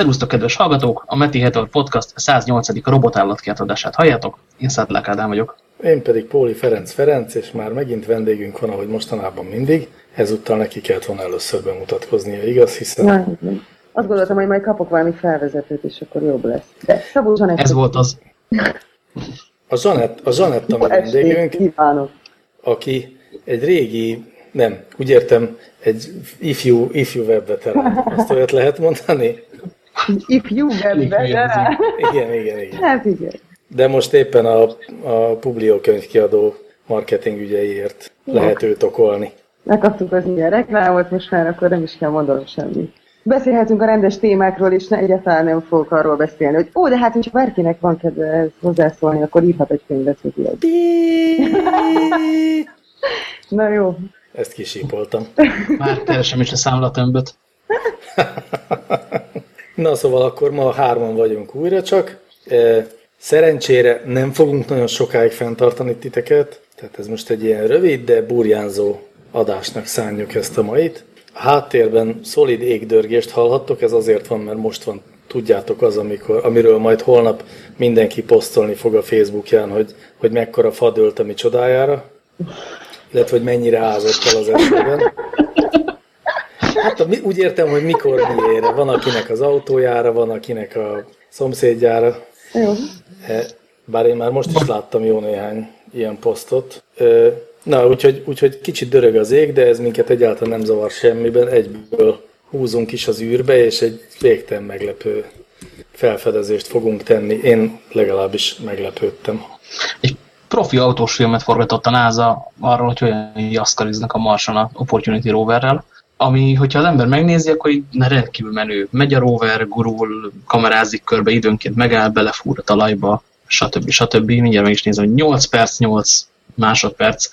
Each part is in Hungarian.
Szerusztok, kedves hallgatók! A Meti Heter Podcast 108. robotállatkert adását halljátok. Én Szádlák Ádám vagyok. Én pedig Póli Ferenc Ferenc, és már megint vendégünk van, ahogy mostanában mindig. Ezúttal neki kellett volna először bemutatkoznia, igaz? Hiszen... Na, azt gondoltam, hogy majd kapok valami felvezetőt, és akkor jobb lesz. De Szabó Zsanett. Ez volt az. A Zsanett, a Zsanett a vendégünk, Kívánok. aki egy régi, nem, úgy értem, egy ifjú, ifjú webveterán. Azt olyat lehet mondani? If you get better. Igen, igen, igen. Hát igen. De most éppen a, a Publio könyvkiadó marketing ügyeiért lehet őt okolni. Megkaptuk az ilyen reklámot, most már akkor nem is kell mondanom semmit. Beszélhetünk a rendes témákról, és ne, egyáltalán nem fogok arról beszélni, hogy ó, de hát, hogyha bárkinek van kedve hozzászólni, akkor írhat egy könyvet, hogy. Na jó. Ezt kisípoltam. Már keresem is a számlatömböt. Na szóval akkor ma hárman vagyunk újra csak. E, Szerencsére nem fogunk nagyon sokáig fenntartani titeket, tehát ez most egy ilyen rövid, de burjánzó adásnak szánjuk ezt a mait. A háttérben szolid égdörgést hallhattok, ez azért van, mert most van, tudjátok az, amikor, amiről majd holnap mindenki posztolni fog a Facebookján, hogy, hogy mekkora fa dőlt a mi csodájára, illetve hogy mennyire ázott el az esőben. Hát úgy értem, hogy mikor miére. Van akinek az autójára, van akinek a szomszédjára. Jó. E, Bár én már most is láttam jó néhány ilyen posztot. E, Na, úgyhogy, úgyhogy kicsit dörög az ég, de ez minket egyáltalán nem zavar semmiben. Egyből húzunk is az űrbe, és egy végtelen meglepő felfedezést fogunk tenni. Én legalábbis meglepődtem. Egy profi autós filmet forgatott a NASA arról, hogy hogyan jaszkariznak a Marson a Opportunity roverrel, ami, hogyha az ember megnézi, akkor így na, rendkívül menő. Megy a rover, gurul, kamerázik körbe, időnként megáll, belefúr a talajba, stb. stb. Mindjárt meg is nézem, hogy 8 perc, 8 másodperc,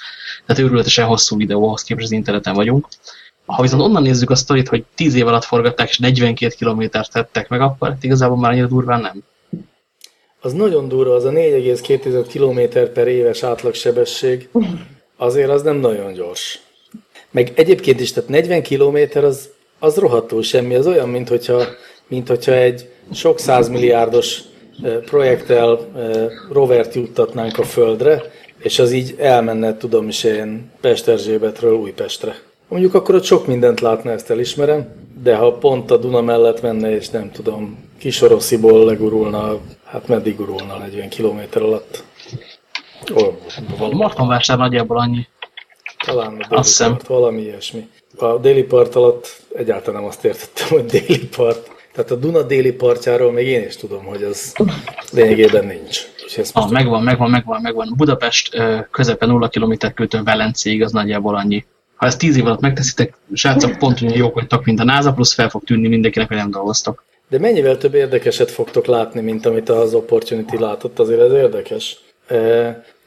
tehát őrületesen hosszú videóhoz képest az interneten vagyunk. Ha viszont onnan nézzük a sztorit, hogy 10 év alatt forgatták, és 42 kilométert tettek meg, akkor hát igazából már annyira durván nem. Az nagyon durva, az a 4,2 km per éves átlagsebesség, azért az nem nagyon gyors. Meg egyébként is, tehát 40 km az, az rohadtul semmi, az olyan, mint hogyha, mint hogyha egy sok százmilliárdos projekttel rovert juttatnánk a Földre, és az így elmenne, tudom is én, Pesterzsébetről Újpestre. Mondjuk akkor ott sok mindent látna, ezt elismerem, de ha pont a Duna mellett menne, és nem tudom, Kisorosziból legurulna, hát meddig gurulna 40 km alatt? Martonvásár nagyjából annyi. Talán a déli Azt part, valami ilyesmi. A déli part alatt egyáltalán nem azt értettem, hogy déli part. Tehát a Duna déli partjáról még én is tudom, hogy az lényegében nincs. Ah, megvan, megvan, megvan, megvan. Budapest közepe 0 km küldtön Velencéig, az nagyjából annyi. Ha ezt 10 év alatt megteszitek, srácok, pont olyan jók vagytok, mint a NASA, plusz fel fog tűnni mindenkinek, hogy nem dolgoztok. De mennyivel több érdekeset fogtok látni, mint amit az Opportunity látott, azért ez érdekes.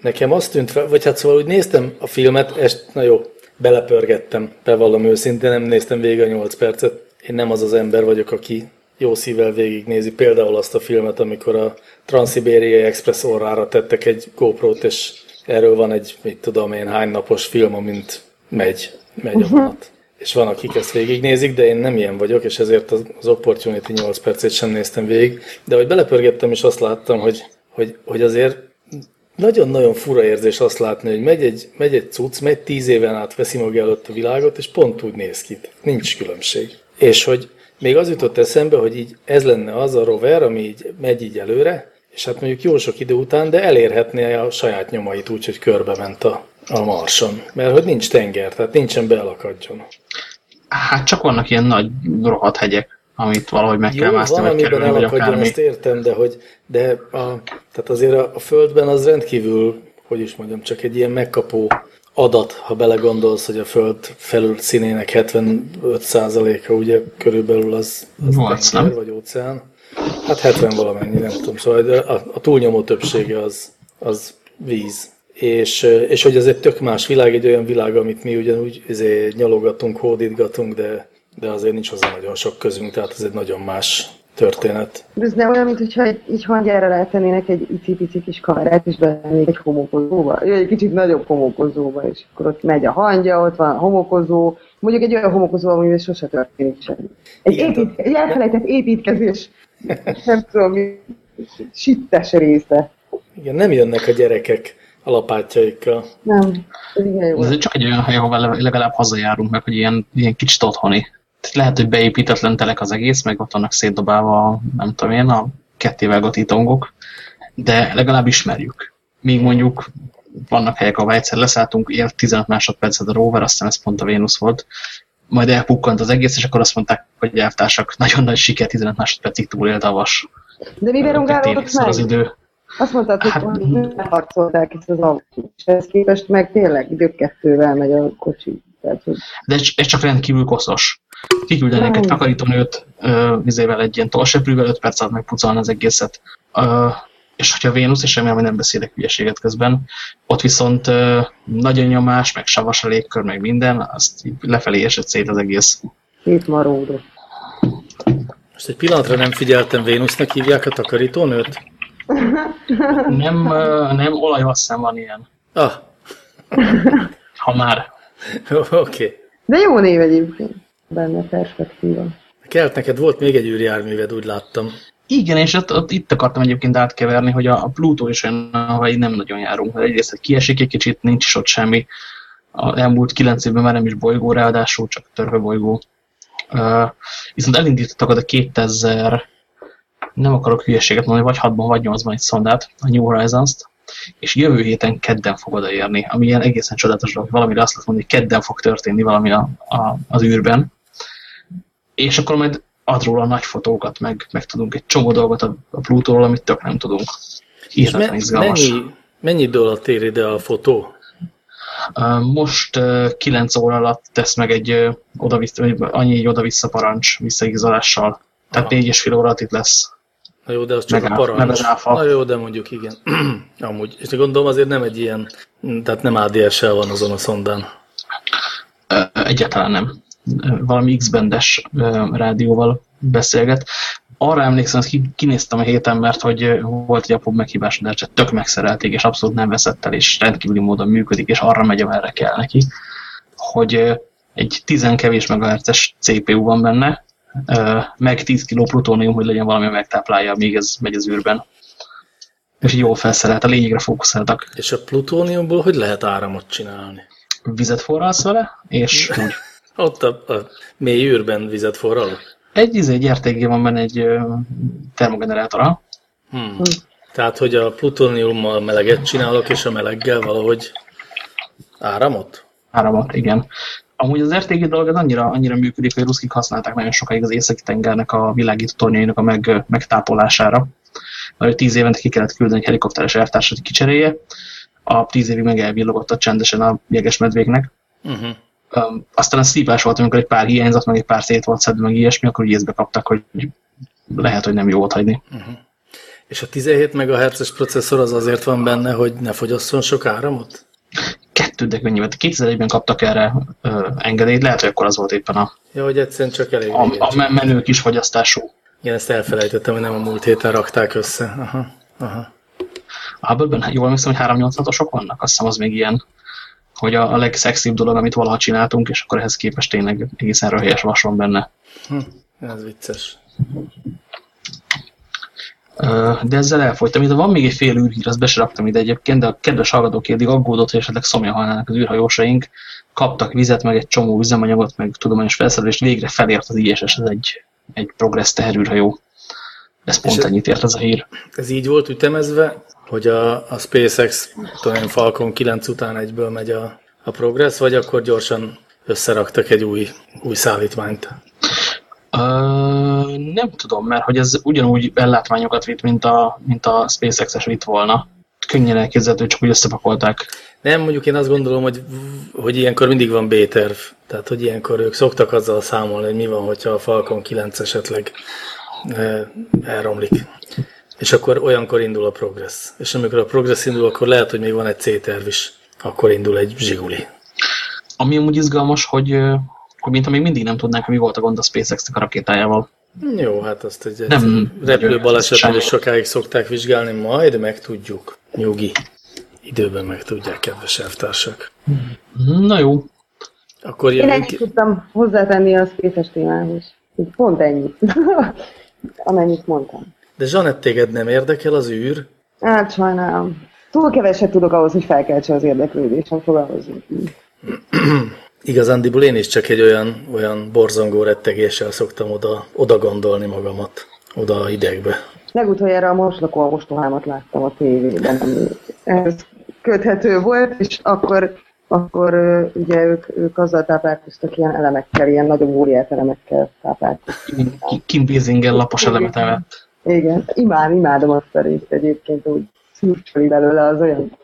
Nekem azt tűnt fel, vagy hát szóval úgy néztem a filmet, est, na jó, belepörgettem, bevallom őszintén, nem néztem végig a 8 percet. Én nem az az ember vagyok, aki jó szívvel végignézi például azt a filmet, amikor a Transzibériai Express orrára tettek egy GoPro-t, és erről van egy, mit tudom én, hány napos film, amint megy, megy a vonat. És van, akik ezt végignézik, de én nem ilyen vagyok, és ezért az, az Opportunity 8 percét sem néztem végig. De hogy belepörgettem, és azt láttam, hogy, hogy, hogy azért nagyon-nagyon fura érzés azt látni, hogy megy egy, megy egy cucc, megy tíz éven át veszi maga előtt a világot, és pont úgy néz ki. Nincs különbség. És hogy még az jutott eszembe, hogy így ez lenne az a rover, ami így megy így előre, és hát mondjuk jó sok idő után, de elérhetné a saját nyomait úgy, hogy körbe ment a, a marson. Mert hogy nincs tenger, tehát nincsen bealakadjon. Hát csak vannak ilyen nagy rohadt hegyek, amit valahogy meg kell Jó, mászni, vagy kerülni, vagy akármi. ezt értem, de, hogy, de a, tehát azért a, a Földben az rendkívül, hogy is mondjam, csak egy ilyen megkapó adat, ha belegondolsz, hogy a Föld felül színének 75%-a ugye körülbelül az, az Nyolc, tenger nem? vagy óceán. Hát 70 valamennyi, nem tudom. Szóval de a, a túlnyomó többsége az, az víz. És, és hogy ez egy tök más világ, egy olyan világ, amit mi ugyanúgy izé, nyalogatunk, hódítgatunk, de, de azért nincs hozzá nagyon sok közünk, tehát ez egy nagyon más történet. De ez nem olyan, mintha egy, így hangyára letennének egy icipici kis kamerát, és bevennék egy homokozóba, egy kicsit nagyobb homokozóba, és akkor ott megy a hangya, ott van a homokozó, mondjuk egy olyan homokozó, amivel sose történik semmi. Egy, Igen, épít, egy elfelejtett építkezés, nem tudom, mi, sittes része. Igen, nem jönnek a gyerekek a lapátjaikkal. Nem, ez igen jó. Ez csak egy olyan hely, ahol legalább hazajárunk meg, hogy ilyen, ilyen kicsit otthoni. Lehet, hogy beépítetlen telek az egész, meg ott vannak szétdobálva, nem tudom én, a kettévágott itongok, de legalább ismerjük. Míg mondjuk vannak helyek, ahol egyszer leszálltunk, élt 15 másodpercet a rover, aztán ez pont a Vénusz volt, majd elpukkant az egész, és akkor azt mondták, hogy elvtársak, nagyon nagy siker, 15 másodpercig túlélt a vas. De mivel rongálódott meg? az idő. Azt mondtad, hogy Hát- nem harcolták ezt az autót, és ehhez képest meg tényleg időkettővel megy a kocsi. Tehát, hogy De ez, ez csak rendkívül koszos. Kiküldenek egy takarítónőt vizével egy ilyen tolseprűvel, 5 perc alatt megpucolni az egészet. És hogyha Vénusz, és remélem, hogy nem beszélek hülyeséget közben, ott viszont nagyon nyomás, meg savas a légkör, meg minden, azt lefelé esett szét az egész. szétmaródott. Most egy pillanatra nem figyeltem, Vénusznak hívják a takarítónőt? Nem, nem olajvasszám van ilyen, Ah, ha már. oké. Okay. De jó név egyébként, benne perspektíva. Kelt, neked volt még egy űrjárműved, úgy láttam. Igen, és ott, ott itt akartam egyébként átkeverni, hogy a, a Plutó is olyan, ahol nem nagyon járunk. Mert egyrészt hogy kiesik egy kicsit, nincs is ott semmi. A elmúlt kilenc évben már nem is bolygó, ráadásul csak törve bolygó. Uh, viszont elindítottak oda 2000, nem akarok hülyeséget mondani, vagy 6-ban, vagy 8-ban egy szondát, a New Horizons-t, és jövő héten kedden fog odaérni, ami ilyen egészen csodálatos, dolog, hogy valamire azt lehet mondani, hogy kedden fog történni valami a, a, az űrben. És akkor majd ad róla nagy fotókat, meg, meg tudunk egy csomó dolgot a, a Plutóról, amit tök nem tudunk. Hihetetlen me- izgalmas. mennyi, mennyi idő alatt ér ide a fotó? Most uh, 9 óra alatt tesz meg egy vagy annyi egy oda-vissza parancs visszaigazolással. Tehát Aha. négy és fél óra alatt itt lesz. Na jó, de az csak Meg a parancs. meg. Na jó, de mondjuk igen. Amúgy. És gondolom azért nem egy ilyen, tehát nem ADSL van azon a szondán. Egyáltalán nem. Valami X-bendes rádióval beszélget. Arra emlékszem, ki- kinéztem a héten, mert hogy volt egy de csak tök megszerelték, és abszolút nem veszett el, és rendkívüli módon működik, és arra megy, amerre kell neki, hogy egy 10 kevés megahertzes CPU van benne, meg 10 kg plutónium, hogy legyen valami megtáplálja, míg ez megy az űrben. És jól felszerelt, a lényegre fókuszáltak. És a plutóniumból hogy lehet áramot csinálni? Vizet forralsz vele, és úgy Ott a, a mély űrben vizet forralok? Egy, izé, egy RTG van benne egy termogenerátora. Hmm. Tehát, hogy a plutóniummal meleget csinálok, és a meleggel valahogy áramot? Áramot, igen. Amúgy az RTG dolog az annyira, annyira működik, hogy ruszkik használták nagyon sokáig az északi tengernek a világító tornyainak a meg, megtápolására. Mert tíz évente ki kellett küldeni egy helikopteres elvtársat, hogy kicserélje. A tíz évig meg elvillogott csendesen a jeges medvéknek. Uh-huh. Um, aztán a szívás volt, amikor egy pár hiányzott, meg egy pár szét volt szedve, meg ilyesmi, akkor úgy észbe kaptak, hogy lehet, hogy nem jó ott hagyni. És a 17 MHz-es processzor az azért van benne, hogy ne fogyasszon sok áramot? Kettő, de könnyűvet. 2001-ben kaptak erre ö, engedélyt, lehet, hogy akkor az volt éppen a, Ja, hogy egyszerűen csak elég a, a me- menő kis fogyasztású. Igen, ezt elfelejtettem, hogy nem a múlt héten rakták össze. Aha, aha. A Hubble-ben jól emlékszem, hogy 386-osok vannak, azt hiszem az még ilyen, hogy a, a legszexibb dolog, amit valaha csináltunk, és akkor ehhez képest tényleg egészen röhelyes vas van benne. Hm, ez vicces. De ezzel elfogytam. Ide van még egy fél űrhír, azt be se raktam ide egyébként, de a kedves hallgatók eddig aggódott, hogy esetleg szomja halnának az űrhajósaink, kaptak vizet, meg egy csomó üzemanyagot, meg tudományos felszerelést, végre felért az ISS, ez egy, egy progress teherűrhajó. Ez pont ez- ennyit ért ez a hír. Ez így volt ütemezve, hogy a, a SpaceX én, Falcon 9 után egyből megy a, a Progress, vagy akkor gyorsan összeraktak egy új, új szállítmányt. Ö, nem tudom, mert hogy ez ugyanúgy ellátmányokat vitt, mint a, mint a SpaceX-es vitt volna. Könnyen elképzelhető, csak úgy összepakolták. Nem, mondjuk én azt gondolom, hogy, hogy ilyenkor mindig van B-terv. Tehát, hogy ilyenkor ők szoktak azzal számolni, hogy mi van, hogyha a Falcon 9 esetleg elromlik. És akkor olyankor indul a Progress. És amikor a Progress indul, akkor lehet, hogy még van egy C-terv is. Akkor indul egy Zsiguli. Ami amúgy izgalmas, hogy, hogy mint még mindig nem tudnánk, hogy mi volt a gond a SpaceX-nek a rakétájával. Jó, hát azt egy, egy Nem repülő balesetnél semmi. is sokáig szokták vizsgálni, majd megtudjuk. Nyugi. Időben megtudják, kedves elvtársak. Na jó, Akkor Én ennyit ki. tudtam hozzátenni a spéces témához. Pont ennyi. Amennyit mondtam. De Zsanett, téged nem érdekel az űr? Hát sajnálom. Túl keveset tudok ahhoz, hogy felkeltse az érdeklődésem, fogalmazunk. Igazándiból én is csak egy olyan, olyan borzongó rettegéssel szoktam oda, oda gondolni magamat, oda a hidegbe. Legutoljára a moslakó a mostohámat láttam a tévében, ami ez köthető volt, és akkor, akkor ugye ők, ők azzal táplálkoztak ilyen elemekkel, ilyen nagyobb óriát elemekkel táplálkoztak. Ki- Kim Basinger lapos elemet evett. Igen, imád, imádom azt a részt egyébként, úgy szürcsöli belőle az olyan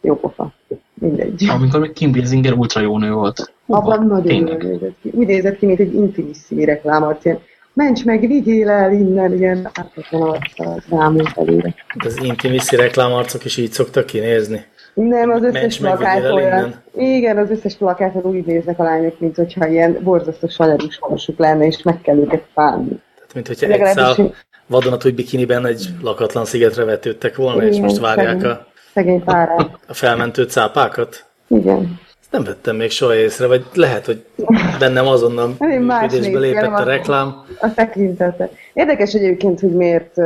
jó pofa. Mindegy. Amikor még Kim Basinger ultra jó nő volt. Abban nagyon tényleg. jól nézett ki. Úgy nézett ki, mint egy intimissimi reklámot, ilyen mencs meg, vigyél el innen, ilyen ártatlan arccal rámult előre. Az intimiszi reklámarcok is így szoktak kinézni. Nem, az összes Mencs meg, plakát vigyél el olyan. Igen, az összes plakáton úgy néznek a lányok, mint hogyha ilyen borzasztó sanyarús korsuk lenne, és meg kell őket fánni. Tehát, mint hogyha egy Legalábbis szál vadonatúj bikiniben egy lakatlan szigetre vetődtek volna, és Igen, most várják szegény. a, Szegény a felmentő cápákat. Igen. Ezt nem vettem még soha észre, vagy lehet, hogy bennem azonnal működésbe lépett a reklám. A tekintete. Érdekes egyébként, hogy miért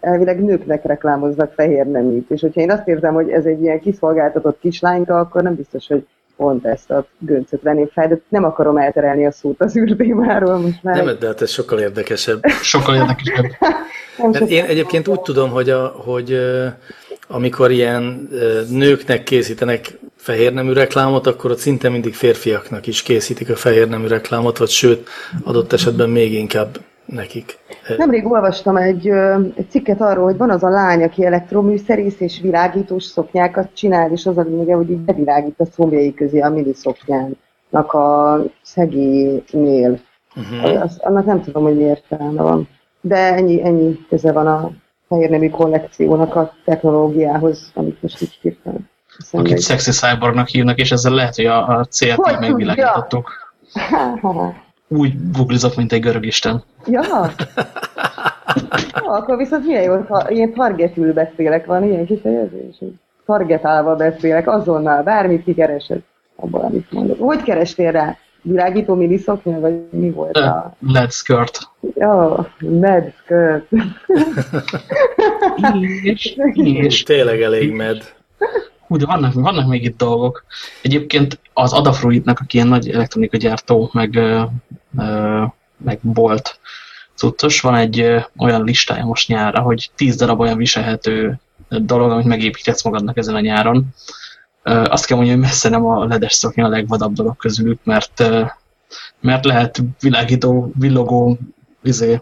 elvileg nőknek reklámoznak fehér neműt, és hogyha én azt érzem, hogy ez egy ilyen kiszolgáltatott kislányka, akkor nem biztos, hogy pont ezt a göncöt venném fel, de nem akarom elterelni a szót az űrtémáról most már. Nem, de hát ez sokkal érdekesebb. Sokkal érdekesebb. Mert sok- én egyébként úgy tudom, hogy, a, hogy amikor ilyen nőknek készítenek fehérnemű reklámot, akkor ott szinte mindig férfiaknak is készítik a fehérnemű reklámot, vagy sőt, adott esetben még inkább nekik. Nemrég olvastam egy, egy cikket arról, hogy van az a lány, aki elektroműszerész és világítós szoknyákat csinál, és az a lényege, hogy így bevilágít a szomjai közé a mini szoknyának a szegélynél. Uh-huh. Az, annak nem tudom, hogy mi értelme van. De ennyi, ennyi köze van a fehérnemű kollekciónak a technológiához, amit most így hirtelen. Akit jut. szexi cyborgnak hívnak, és ezzel lehet, hogy a, a célt Hogy megvilágítottuk. Úgy googlizok, mint egy görög isten. Ja. ja, akkor viszont milyen jó, ha ilyen targetül beszélek, van ilyen kifejezés, targetálva beszélek, azonnal, bármit kikeresed abból, amit mondok. Hogy kerestél rá? Világító miniszoknya, vagy mi volt a... Led skirt. Ja, med skirt. És, és Tényleg elég med. De vannak, vannak még itt dolgok. Egyébként az Adafruitnak, aki ilyen nagy elektronika gyártó, meg, meg bolt cuccos, van egy olyan listája most nyárra, hogy 10 darab olyan viselhető dolog, amit megépíthetsz magadnak ezen a nyáron. Azt kell mondjam, hogy messze nem a ledes szoknya a legvadabb dolog közülük, mert, mert lehet világító, villogó, izé,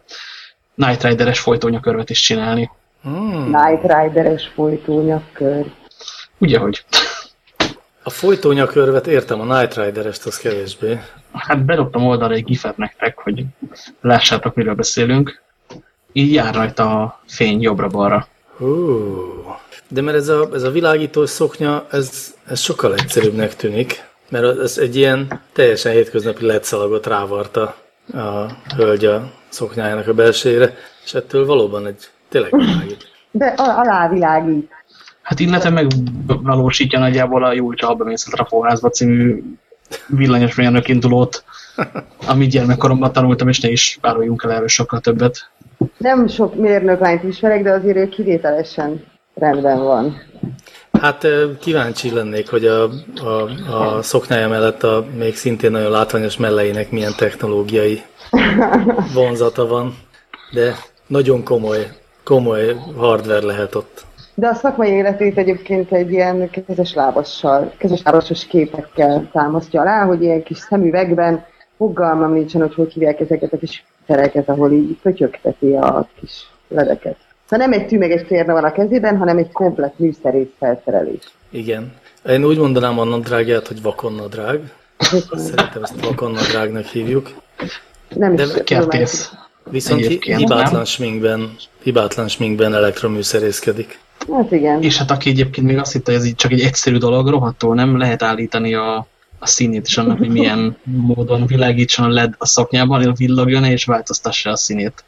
Night Rider-es folytónyakörvet is csinálni. Hmm. Night Rider-es folytónyakkör. Ugye, hogy? A folytónyakörvet értem, a Night Rider-est az kevésbé. Hát bedobtam oldalra egy gifet nektek, hogy lássátok, miről beszélünk. Így jár rajta a fény jobbra-balra. Hú. De mert ez a, ez a világító szoknya, ez, ez sokkal egyszerűbbnek tűnik, mert ez egy ilyen teljesen hétköznapi letszalagot rávarta a hölgy a szoknyájának a belsejére, és ettől valóban egy tényleg világít. De a- alávilágít. Hát illetve megvalósítja nagyjából a Júl Csalbemészet a Fóházba című villanyos mérnök indulót, amit gyermekkoromban tanultam, és ne is vároljunk el erről sokkal többet. Nem sok mérnöklányt ismerek, de azért ő kivételesen rendben van. Hát kíváncsi lennék, hogy a, a, a szoknyája mellett a még szintén nagyon látványos melleinek milyen technológiai vonzata van, de nagyon komoly, komoly hardware lehet ott. De a szakmai életét egyébként egy ilyen kezes lábassal, kezes lábasos képekkel támasztja alá, hogy ilyen kis szemüvegben fogalmam nincsen, hogy hogy hívják ezeket a kis tereket, ahol így pötyögteti a kis ledeket. Szóval nem egy tűmeges férne van a kezében, hanem egy komplet műszerész felszerelés. Igen. Én úgy mondanám a nadrágját, hogy vakonnadrág. Szerintem ezt vakonnadrágnak hívjuk. Nem is De tudom, Kertész. Viszont hibátlan sminkben, hibátlan sminkben elektroműszerészkedik. Hát igen. És hát aki egyébként még azt hitte, hogy ez így csak egy egyszerű dolog, rohadtól nem lehet állítani a, a színét is annak, hogy milyen módon világítson a LED a szoknyában, villogjon és változtassa a színét.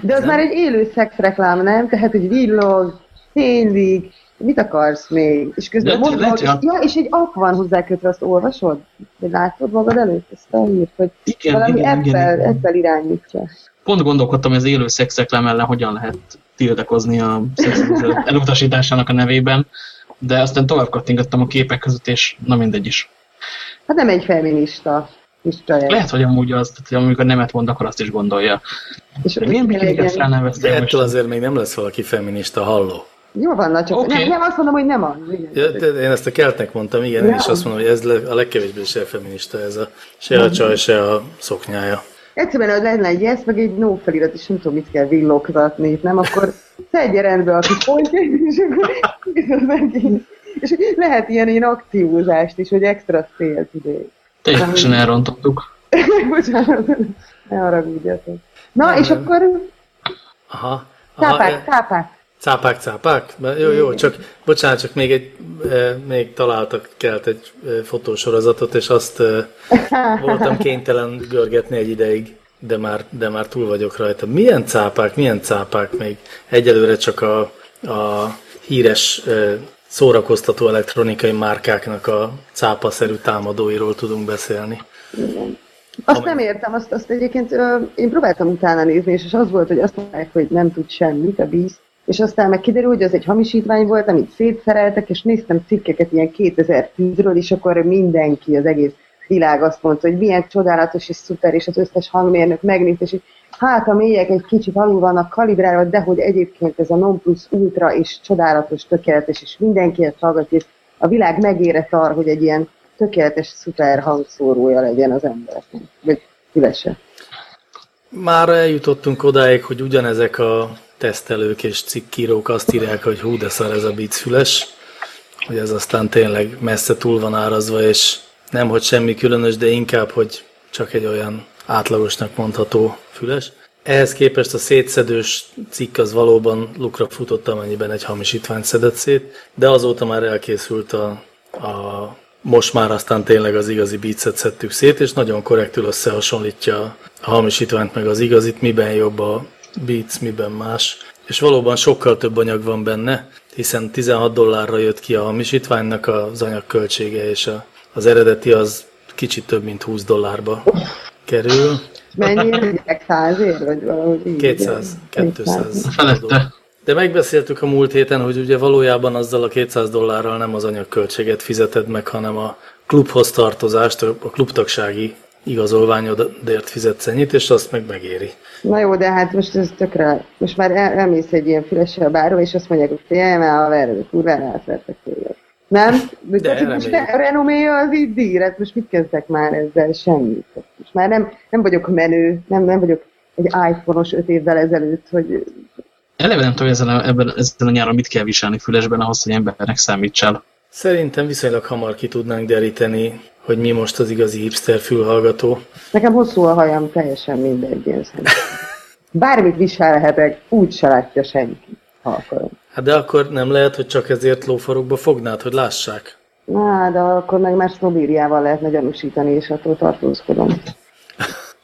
De az nem? már egy élő szexreklám, nem? Tehát, hogy villog, fénylik, mit akarsz még? És közben mondod, lehet, hogy... ja, és egy app van hozzá kötve, azt olvasod? Vagy látod magad előtt ezt a hírt, hogy igen, valami igen, Apple, igen, igen. Apple irányítja. Pont gondolkodtam, hogy az élő szexreklám ellen hogyan lehet tiltakozni a elutasításának a nevében, de aztán tovább kattingattam a képek között, és na mindegy is. Hát nem egy feminista Istenem. Lehet, hogy amúgy az, hogy amikor nemet mond, akkor azt is gondolja. És milyen bikiniket felnevezte? De ettől azért még nem lesz valaki feminista, halló. Jó van, na csak okay. nem, nem azt mondom, hogy nem az. Ja, én ezt a keltnek mondtam, igen, én is azt mondom, hogy ez a legkevésbé se feminista, ez a, se a csaj, se a szoknyája. Egyszerűen, hogy lenne egy yes, meg egy no felirat, és nem tudom, mit kell villogtatni, nem? Akkor szedje rendbe a kis pontjait, és akkor és lehet ilyen, ilyen akciózást is, hogy extra szél tudod. Teljesen elrontottuk. Bocsánat, ne haragudjatok. Na, Igen. és akkor... Aha. aha cápák, cápák. Cápák, cápák? Jó, jó, csak bocsánat, csak még, egy, e, még találtak kelt egy e, fotósorozatot, és azt e, voltam kénytelen görgetni egy ideig, de már, de már túl vagyok rajta. Milyen cápák, milyen cápák még? Egyelőre csak a, a híres szórakoztató elektronikai márkáknak a cápaszerű támadóiról tudunk beszélni. Igen. Azt Amely... nem értem, azt, azt egyébként ö, én próbáltam utána nézni, és az volt, hogy azt mondják, hogy nem tud semmit a bíz, és aztán meg kiderül, hogy az egy hamisítvány volt, amit szétszereltek, és néztem cikkeket ilyen 2010-ről, és akkor mindenki, az egész világ azt mondta, hogy milyen csodálatos és szuper, és az összes hangmérnök megnézte, és hát a mélyek egy kicsit alul vannak kalibrálva, de hogy egyébként ez a non plus ultra és csodálatos, tökéletes, és mindenki ezt hallgatja, és a világ megérett arra, hogy egy ilyen tökéletes, szuper hangszórója legyen az embernek, vagy fülese. Már eljutottunk odáig, hogy ugyanezek a tesztelők és cikkírók azt írják, hogy hú, de szar ez a Beats füles, hogy ez aztán tényleg messze túl van árazva, és nem, hogy semmi különös, de inkább, hogy csak egy olyan átlagosnak mondható füles. Ehhez képest a szétszedős cikk az valóban lukra futott, amennyiben egy hamisítványt szedett szét, de azóta már elkészült a, a most már aztán tényleg az igazi beatset szedtük szét, és nagyon korrektül összehasonlítja hamisítványt meg az igazit, miben jobb a beats, miben más. És valóban sokkal több anyag van benne, hiszen 16 dollárra jött ki a hamisítványnak az anyagköltsége, és a, az eredeti az kicsit több, mint 20 dollárba kerül. Mennyire? 100 ér, vagy valahogy 200, 200. Felette. De megbeszéltük a múlt héten, hogy ugye valójában azzal a 200 dollárral nem az anyagköltséget fizeted meg, hanem a klubhoz tartozást, a klubtagsági igazolványodért fizetsz ennyit, és azt meg megéri. Na jó, de hát most ez tökre, most már el, elmész egy ilyen fülessel báró, és azt mondják, hogy figyelj, mert a verő, kurvára átvertek téged. Nem? De, de most a renoméja az így dír, hát most mit kezdek már ezzel? Semmit. Most már nem, nem vagyok menő, nem, nem vagyok egy iPhone-os öt évvel ezelőtt, hogy... Eleve nem tudom, ezzel, ebben, ezzel a nyáron mit kell viselni fülesben ahhoz, hogy embernek számítsál. Szerintem viszonylag hamar ki tudnánk deríteni, hogy mi most az igazi hipster fülhallgató. Nekem hosszú a hajam, teljesen mindegy, én Bármit viselhetek, úgy se látja senki, ha akarom. Hát de akkor nem lehet, hogy csak ezért lófarokba fognád, hogy lássák? Na, de akkor meg már sznobíriával lehetne gyanúsítani, és attól tartózkodom.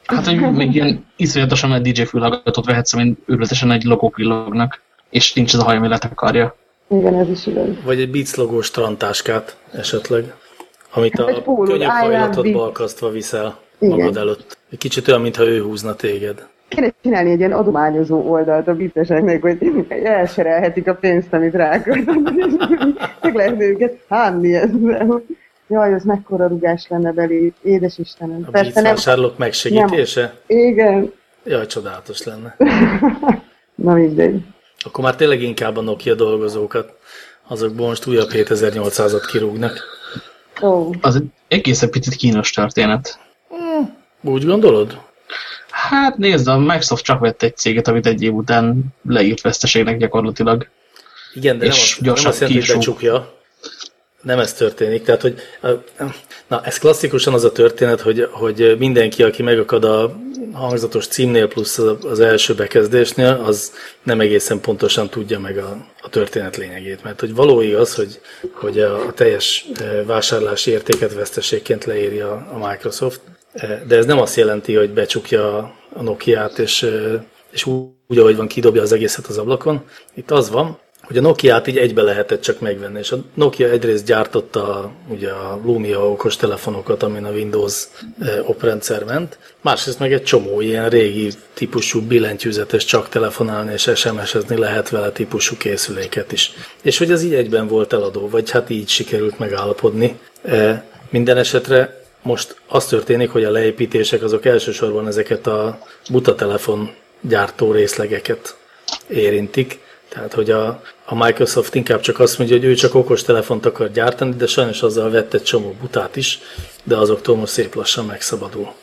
Hát, hogy még ilyen iszonyatosan egy DJ fülhallgatót vehetsz, mint őrületesen egy logó villognak, és nincs az a haj, ami akarja. Igen, ez is igaz. Vagy egy Beats logós trantáskát esetleg, amit a könnyebb hajlatot balkasztva viszel Igen. magad előtt. Kicsit olyan, mintha ő húzna téged. Kéne csinálni egy ilyen adományozó oldalt a biztoságnak, hogy elserelhetik a pénzt, amit ráköltöm. Meg lehet őket hánni ezzel. Jaj, ez mekkora rugás lenne belé, édes Istenem. A Persze nem... megsegítése? Nem. Igen. Jaj, csodálatos lenne. Na mindegy. Akkor már tényleg inkább a Nokia dolgozókat, azokból most újabb 7800-at kirúgnak. Oh. Az egy egészen picit kínos történet. Hmm. Úgy gondolod? Hát nézd, a Microsoft csak vett egy céget, amit egy év után leírt veszteségnek gyakorlatilag. Igen, de és nem, az, nem azt jelenti, hogy becsukja. Nem ez történik. Tehát, hogy na, ez klasszikusan az a történet, hogy, hogy mindenki, aki megakad a hangzatos címnél plusz az első bekezdésnél, az nem egészen pontosan tudja meg a, a történet lényegét. Mert hogy való igaz, hogy, hogy a, a teljes vásárlási értéket veszteségként leírja a Microsoft, de ez nem azt jelenti, hogy becsukja a Nokia-t, és, és úgy, ahogy van, kidobja az egészet az ablakon. Itt az van, hogy a Nokia-t így egybe lehetett csak megvenni, és a Nokia egyrészt gyártotta ugye a Lumia okos telefonokat, amin a Windows e, oprendszer ment, másrészt meg egy csomó ilyen régi típusú billentyűzetes csak telefonálni és SMS-ezni lehet vele típusú készüléket is. És hogy ez így egyben volt eladó, vagy hát így sikerült megállapodni. E, minden esetre most az történik, hogy a leépítések azok elsősorban ezeket a buta telefon gyártó részlegeket érintik, tehát, hogy a, a Microsoft inkább csak azt mondja, hogy ő csak okos telefont akar gyártani, de sajnos azzal vett egy csomó butát is, de azoktól most szép lassan megszabadul.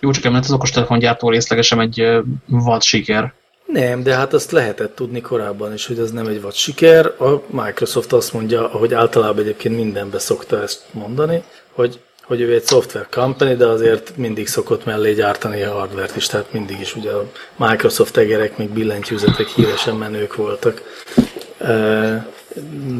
Jó, csak emellett az okos gyártó részlegesen egy vad siker. Nem, de hát azt lehetett tudni korábban is, hogy ez nem egy vad siker. A Microsoft azt mondja, ahogy általában egyébként mindenbe szokta ezt mondani, hogy hogy ő egy software company, de azért mindig szokott mellé gyártani a hardware-t is, tehát mindig is ugye a Microsoft egerek, még billentyűzetek híresen menők voltak.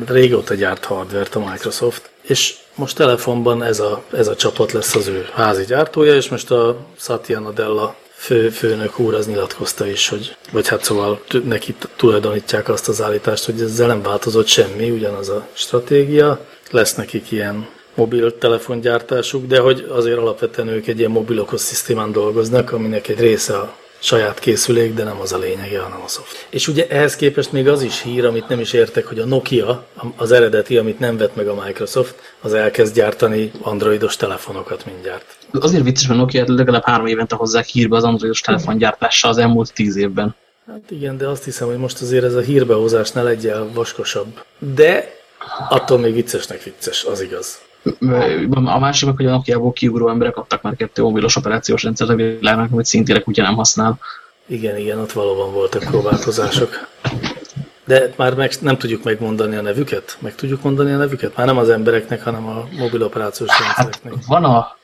Régóta gyárt hardware-t a Microsoft, és most telefonban ez a, ez a csapat lesz az ő házi gyártója, és most a Satya Nadella fő, főnök úr az nyilatkozta is, hogy, vagy hát szóval neki tulajdonítják azt az állítást, hogy ezzel nem változott semmi, ugyanaz a stratégia, lesz nekik ilyen mobiltelefongyártásuk, de hogy azért alapvetően ők egy ilyen mobil ökoszisztémán dolgoznak, aminek egy része a saját készülék, de nem az a lényege, hanem a szoft. És ugye ehhez képest még az is hír, amit nem is értek, hogy a Nokia, az eredeti, amit nem vett meg a Microsoft, az elkezd gyártani androidos telefonokat mindjárt. Azért vicces, mert Nokia legalább három évente hozzák hírbe az androidos telefongyártással az elmúlt tíz évben. Hát igen, de azt hiszem, hogy most azért ez a hírbehozás ne legyen vaskosabb. De attól még viccesnek vicces, az igaz. A másik meg, hogy a Nokia-ból kiugró emberek kaptak már kettő mobilos operációs rendszert a világnak, amit szintén kutya nem használ. Igen, igen, ott valóban voltak próbálkozások. De már meg, nem tudjuk megmondani a nevüket? Meg tudjuk mondani a nevüket? Már nem az embereknek, hanem a mobil operációs hát, rendszereknek. Van a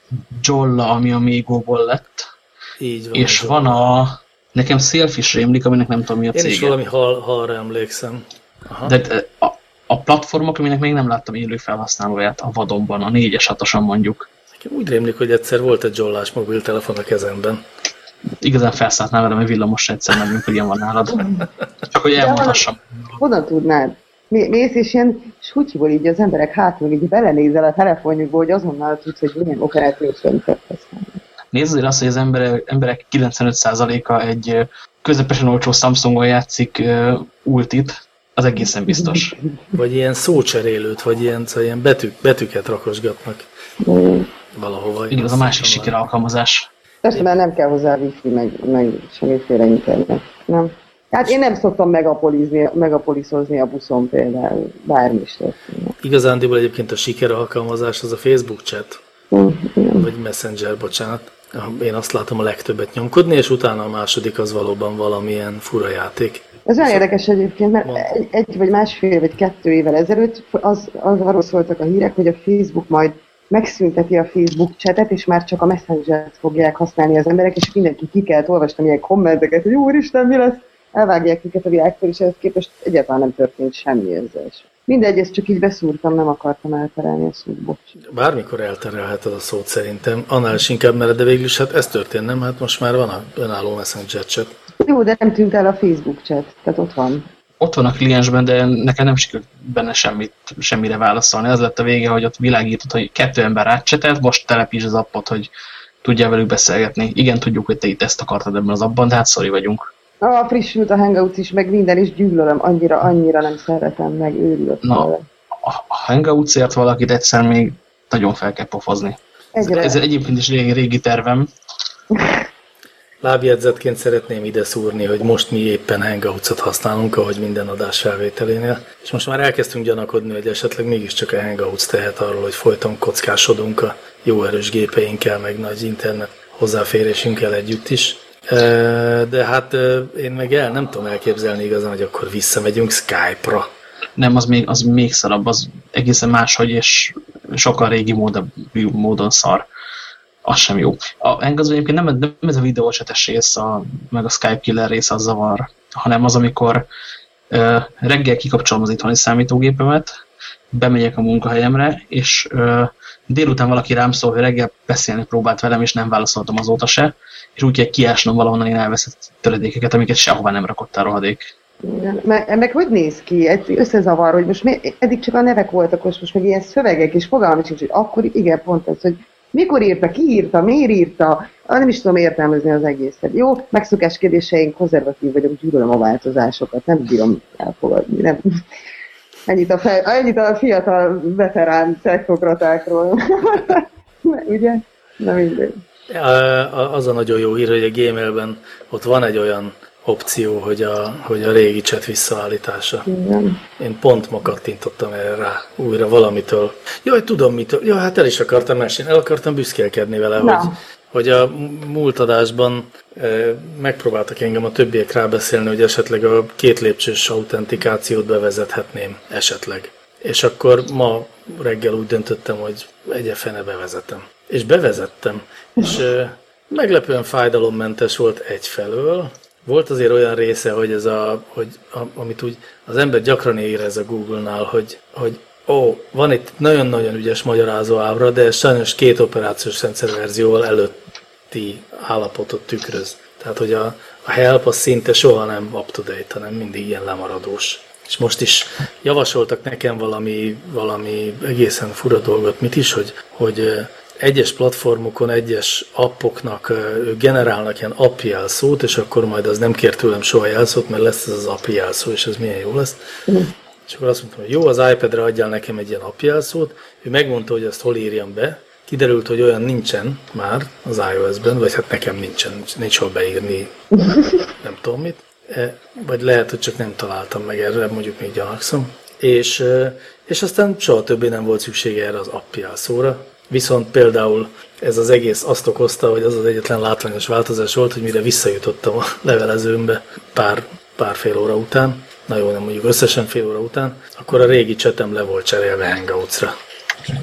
Jolla, ami a Mégóból lett. Így van. És van a... Nekem Sailfish rémlik, aminek nem tudom mi a cége. Én is valami hal, halra emlékszem. Aha. De a, a platformok, aminek még nem láttam élő felhasználóját a vadonban, a négyes hatosan mondjuk. Nekem úgy rémlik, hogy egyszer volt egy jollás mobiltelefon a kezemben. Igazán felszálltnál velem, hogy villamos egyszer megyünk, hogy ilyen van nálad. Csak hogy elmondhassam. Honnan tudnád? Mész és ilyen sutyiból így az emberek hátul így belenézel a telefonjukba, hogy azonnal tudsz, hogy milyen operációs rendszert használni. Nézd azért azt, hogy az emberek, emberek 95%-a egy közepesen olcsó Samsungon játszik uh, ultit, az egészen biztos. Vagy ilyen szócserélőt, vagy ilyen, szóval ilyen betű, betűket rakosgatnak valahova. Igen, az a másik siker alkalmazás. Persze, mert nem kell hozzá wifi, meg, meg semmiféle internet. Nem? Hát én nem szoktam megapoliszozni a buszon például, bármi is történik. Igazándiból egyébként a siker alkalmazás az a Facebook chat. Mm, vagy Messenger, bocsánat. Én azt látom a legtöbbet nyomkodni, és utána a második az valóban valamilyen fura játék. Ez olyan érdekes egyébként, mert egy, egy vagy másfél vagy kettő évvel ezelőtt az, az arról szóltak a hírek, hogy a Facebook majd megszünteti a Facebook chatet, és már csak a Messenger-t fogják használni az emberek, és mindenki ki kell olvasni ilyen kommenteket, hogy úristen, mi lesz? Elvágják őket a világtól, és ehhez képest egyáltalán nem történt semmi ezzel Mindegy, ezt csak így beszúrtam, nem akartam elterelni a szót, bocs. Bármikor elterelheted a szót szerintem, annál is inkább mered, de végül is hát ez történt, nem? Hát most már van a önálló Messenger chat. Jó, de nem tűnt el a Facebook chat, tehát ott van. Ott van a kliensben, de nekem nem sikerült benne semmit, semmire válaszolni. Az lett a vége, hogy ott világított, hogy kettő ember átcsetelt, most telepíts az appot, hogy tudjál velük beszélgetni. Igen, tudjuk, hogy te itt ezt akartad ebben az abban, de hát sorry vagyunk. Ah, frissült a Hangouts is, meg minden is gyűlölöm, annyira, annyira nem szeretem, meg őrülök. Na, a, a Hangoutsért valakit egyszer még nagyon fel kell pofozni. Egyre. Ez, ez egyébként is régi, régi tervem. Lábjegyzetként szeretném ide szúrni, hogy most mi éppen Hangouts-ot használunk, ahogy minden adás felvételénél, és most már elkezdtünk gyanakodni, hogy esetleg mégiscsak a Hangouts tehet arról, hogy folyton kockásodunk a jó erős gépeinkkel, meg nagy internet hozzáférésünkkel együtt is. De hát én meg el nem tudom elképzelni igazán, hogy akkor visszamegyünk Skype-ra. Nem, az még, az még szarabb, az egészen máshogy, és sokkal régi módon, módon szar. Az sem jó. A, engem az egyébként nem, nem ez a videócsetes rész, a, meg a Skype killer rész az zavar, hanem az, amikor ö, reggel kikapcsolom az itthoni számítógépemet, bemegyek a munkahelyemre, és ö, délután valaki rám szól, hogy reggel beszélni próbált velem, és nem válaszoltam azóta se, és úgy kell kiásnom valahonnan én elveszett töredékeket, amiket sehová nem rakott a rohadék. Ennek hogy néz ki? Ez összezavar, hogy most mi, eddig csak a nevek voltak, most meg ilyen szövegek, és fogalmam sincs, hogy akkor igen, pont ez, hogy mikor írta, ki írta, miért írta, ah, nem is tudom értelmezni az egészet. Jó, megszokáskedéseink, konzervatív vagyok, gyűlölöm a változásokat, nem bírom elfogadni. Nem. Ennyit a, fel, ennyit a fiatal veterán technokratákról. Ugye? Na mindegy. Az a nagyon jó hír, hogy a Gmailben ott van egy olyan opció, hogy a, hogy a régi chat visszaállítása. Igen. Én pont ma kattintottam erre rá, újra valamitől. Jaj, tudom mitől. Ja, hát el is akartam mesélni, el akartam büszkélkedni vele, Na. hogy, hogy a múlt adásban e, megpróbáltak engem a többiek rábeszélni, hogy esetleg a két lépcsős autentikációt bevezethetném, esetleg. És akkor ma reggel úgy döntöttem, hogy egyefene bevezetem. És bevezettem. És e, meglepően fájdalommentes volt egyfelől, volt azért olyan része, hogy ez a, hogy a, amit úgy az ember gyakran érez a Google-nál, hogy, hogy ó, van itt nagyon-nagyon ügyes magyarázó ábra, de sajnos két operációs rendszer verzióval előtti állapotot tükröz. Tehát, hogy a, a help az szinte soha nem up-to-date, hanem mindig ilyen lemaradós. És most is javasoltak nekem valami, valami egészen fura dolgot, mit is, hogy, hogy egyes platformokon, egyes appoknak ők generálnak ilyen app jelszót, és akkor majd az nem kér tőlem soha jelszót, mert lesz ez az app jelszó, és ez milyen jó lesz. Mm. És akkor azt mondtam, hogy jó, az iPad-re adjál nekem egy ilyen app jelszót. Ő megmondta, hogy ezt hol írjam be. Kiderült, hogy olyan nincsen már az iOS-ben, vagy hát nekem nincsen, nincs, nincs hol beírni, nem tudom mit. E, vagy lehet, hogy csak nem találtam meg erre, mondjuk még gyanakszom. És, és aztán soha többé nem volt szüksége erre az app jelszóra Viszont például ez az egész azt okozta, hogy az az egyetlen látványos változás volt, hogy mire visszajutottam a levelezőmbe pár, pár fél óra után, na jó, nem mondjuk összesen fél óra után, akkor a régi csetem le volt cserélve Hangouts-ra.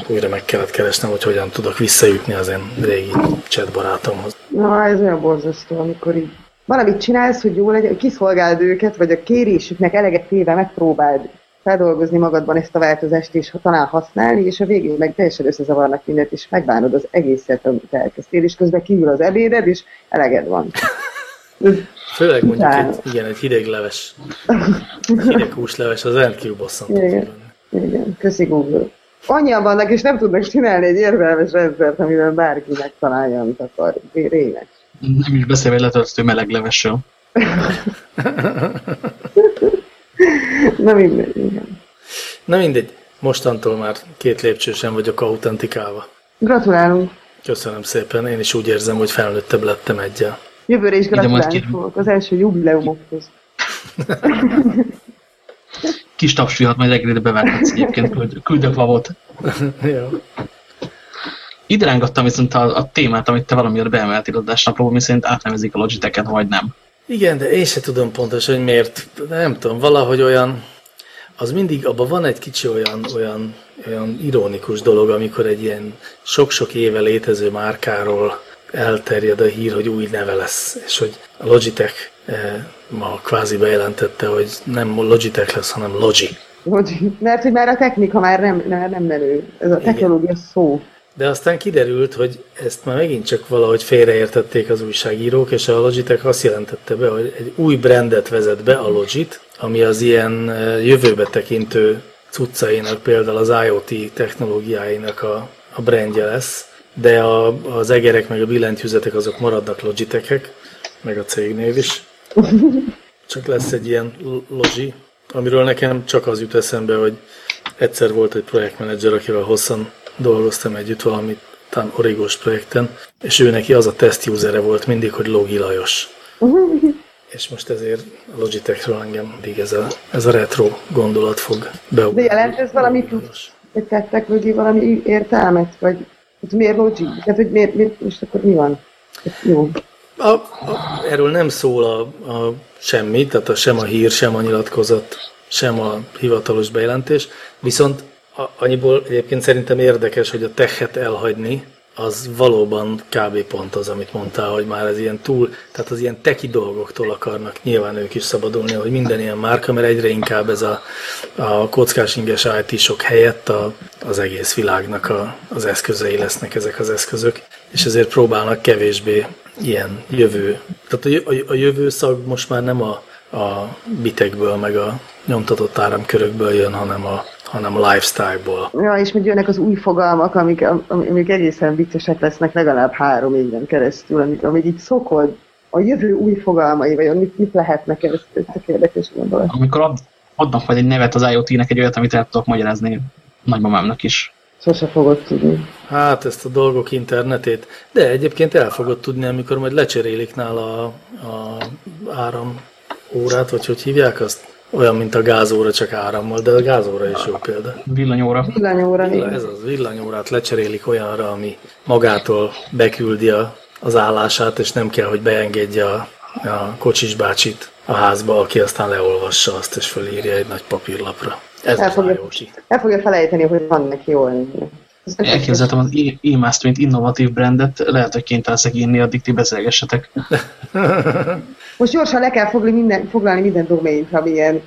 Újra meg kellett keresnem, hogy hogyan tudok visszajutni az én régi chat barátomhoz. Na, ez olyan borzasztó, amikor így valamit csinálsz, hogy jó legyen, kiszolgáld őket, vagy a kérésüknek eleget téve megpróbáld feldolgozni magadban ezt a változást, és talán használni, és a végén meg teljesen összezavarnak mindent, és megbánod az egészet, amit elkezdtél, és közben kívül az ebéded, és eleged van. Főleg mondjuk egy, igen, egy hideg leves, hideg húsleves, az rendkívül bosszantó. Igen, igen, köszi Google. Annyian vannak, és nem tudnak csinálni egy érvelmes rendszert, amivel bárki megtalálja, amit akar. Rémes. Nem is beszélve letöltő meleg levesről. Na mindegy, igen. Na mindegy, mostantól már két lépcsősen vagyok autentikálva. Gratulálunk. Köszönöm szépen, én is úgy érzem, hogy felnőttebb lettem egyel. Jövőre is gratulálni fogok az első jubileumokhoz. Kis tapsfihat, majd reggelire bevághatsz egyébként, küld, küldök lavot. Jó. Ide rángattam viszont a, a témát, amit te valamiért beemeltél adásnapról, mi szerint átnevezik a Logitech-et, vagy nem. Igen, de én se tudom pontosan, hogy miért. Nem tudom, valahogy olyan, az mindig, abban van egy kicsi olyan, olyan, olyan ironikus dolog, amikor egy ilyen sok-sok éve létező márkáról elterjed a hír, hogy új neve lesz, és hogy a Logitech eh, ma kvázi bejelentette, hogy nem Logitech lesz, hanem Logi. Logi. Mert hogy már a technika már nem, nem, nem menő. Ez a technológia Igen. szó. De aztán kiderült, hogy ezt már megint csak valahogy félreértették az újságírók, és a Logitech azt jelentette be, hogy egy új brandet vezet be, a Logit, ami az ilyen jövőbe tekintő cuccainak, például az IoT technológiáinak a, a brandje lesz, de a, az egerek meg a billentyűzetek azok maradnak Logitechek, meg a cégnév is. Csak lesz egy ilyen Logi, amiről nekem csak az jut eszembe, hogy egyszer volt egy projektmenedzser, akivel hosszan dolgoztam együtt valami talán origós projekten, és ő neki az a test usere volt mindig, hogy Logi Lajos. és most ezért a Logitechről engem mindig ez a, ez a retro gondolat fog beugrani. De jelent ez valami plusz, hogy tettek mögé valami értelmet, vagy hogy miért Logi? Tehát, hogy miért, miért, most akkor mi van? Jó. A, a, erről nem szól a, a semmi, tehát a, sem a hír, sem a nyilatkozat sem a hivatalos bejelentés, viszont annyiból egyébként szerintem érdekes, hogy a techet elhagyni, az valóban kb. pont az, amit mondtál, hogy már ez ilyen túl, tehát az ilyen teki dolgoktól akarnak nyilván ők is szabadulni, hogy minden ilyen márka, mert egyre inkább ez a, a kockás inges IT-sok helyett a, az egész világnak a, az eszközei lesznek ezek az eszközök, és ezért próbálnak kevésbé ilyen jövő. Tehát a, a, a jövő szag most már nem a, a bitekből, meg a nyomtatott áramkörökből jön, hanem a, hanem a lifestyle-ból. Ja, és még jönnek az új fogalmak, amik, amik egészen viccesek lesznek legalább három éven keresztül, amik, amik így szokod a jövő új fogalmai, vagy mit, mit lehetnek, ez, ez a érdekes gondolat. Amikor ad, adnak majd egy nevet az IoT-nek, egy olyat, amit el tudok magyarázni nagymamámnak is. Sose fogod tudni. Hát ezt a dolgok internetét, de egyébként el fogod tudni, amikor majd lecserélik nála a, a áram órát, vagy hogy hívják azt? Olyan, mint a gázóra, csak árammal, de a gázóra is jó példa. Villanyóra. Villanyóra, Villa, Ez az villanyórát lecserélik olyanra, ami magától beküldi a, az állását, és nem kell, hogy beengedje a, a kocsis bácsit a házba, aki aztán leolvassa azt, és fölírja egy nagy papírlapra. Ez el fogja, el fogja felejteni, hogy van neki jól. Elképzeltem az e-master, mint innovatív brandet, lehet, hogy kénytelen leszek írni, addig ti beszélgessetek. Most gyorsan le kell foglalni minden, foglalni minden domaint, ami ilyen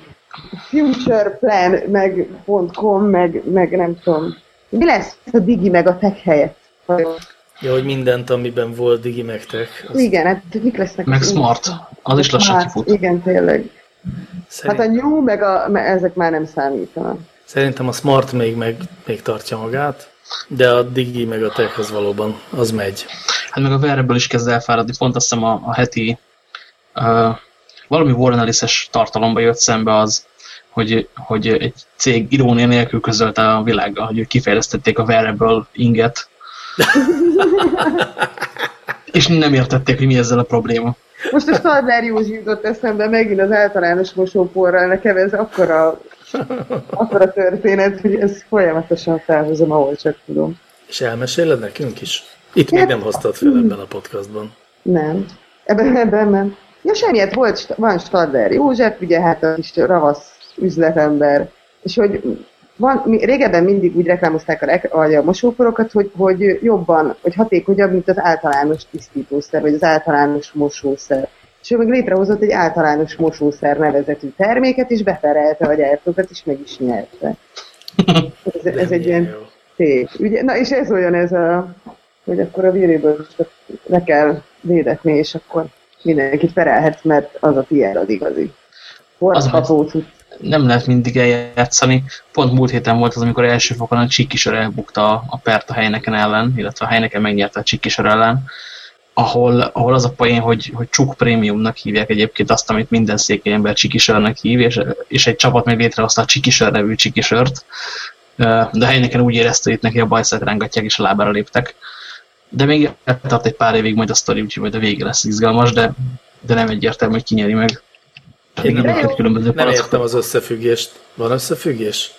futureplan, meg .com, meg, meg nem tudom. Mi lesz a digi meg a tech helyett? Ja, hogy mindent, amiben volt Digi meg Tech, azt Igen, hát mik lesznek? Meg az- smart. Az is lassan Smart, kifut. Igen, tényleg. szerint, Hát a new, meg a, me- ezek már nem számítanak. szerintem a Smart még, meg, még tartja magát, de a Digi meg a Tech az valóban, az megy. Hát meg a wearable is kezd elfáradni. Pont azt hiszem a, a heti uh, valami Warren Ellis-es tartalomba jött szembe az, hogy, hogy egy cég irónia nélkül közölte a világgal, hogy ők kifejlesztették a wearable inget. És nem értették, hogy mi ezzel a probléma. Most a Stadler Józsi jutott eszembe megint az általános mosóporral, nekem ez akkora, akkora történet, hogy ezt folyamatosan felhozom, ahol csak tudom. És elmeséled nekünk is? Itt még nem hoztad fel ebben a podcastban. Nem. Ebben, ebben nem. Ja, semmiért volt, van Stadler József, ugye hát a kis ravasz üzletember, és hogy van, mi, régebben mindig úgy reklámozták a, rek- a, mosóporokat, hogy, hogy jobban, hogy hatékonyabb, mint az általános tisztítószer, vagy az általános mosószer. És ő meg létrehozott egy általános mosószer nevezetű terméket, és beperelte a gyártókat, és meg is nyerte. Ez, ez egy ilyen szép. Ugye, na és ez olyan ez a, hogy akkor a víréből le kell védetni, és akkor mindenkit perelhetsz, mert az a tiéd az igazi. Forradható cucc. Nem lehet mindig eljátszani. Pont múlt héten volt az, amikor első fokon a Csikisör elbukta a- pert a helyneken ellen, illetve a helyneken megnyerte a Csikisör ellen, ahol, ahol az a poén, hogy, hogy Csuk Prémiumnak hívják egyébként azt, amit minden székely ember Csikisörnek hív, és, és egy csapat még létrehozta a Csikisör nevű Csikisört, de a helyneken úgy érezte, hogy itt neki a bajszát rángatják, és a lábára léptek. De még tart egy pár évig majd a sztori, úgyhogy majd a vége lesz izgalmas, de, de nem egyértelmű, hogy ki nyeri meg. Én nem, Mindig különböző nem értem az összefüggést. Van összefüggés?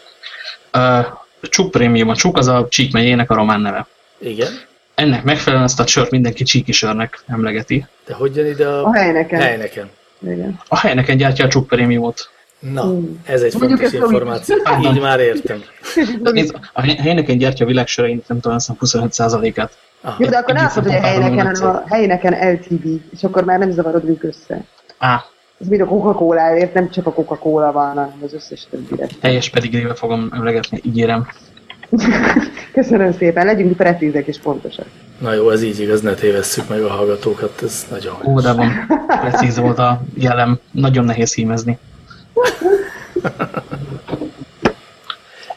Uh, Csuk Prémium, a Csuk az a Csík megyének a román neve. Igen. Ennek megfelelően ezt a sört mindenki csíki sörnek emlegeti. De hogy jön ide a, A helyneken. helyneken? Igen. A helyneken gyártja a Csuk Prémiumot. Na, Hmm. ez egy Mondjuk fontos információ. Így már értem. A hely- helyneken gyártja a világ söreinek nem tudom, azt hiszem 25%-át. Aha. Jó, de akkor nem azt mondod, hogy a helyneken, hanem a helyneken LTV, és akkor már nem zavarod ők össze. Á, Ez mind a coca cola nem csak a Coca-Cola van, hanem az összes többire. helyes pedigrével fogom emlegetni, ígérem. Köszönöm szépen, legyünk precízek és pontosak. Na jó, ez így igaz, ne tévesszük meg a hallgatókat, ez nagyon Ó, de van, precíz volt a jellem, nagyon nehéz hímezni.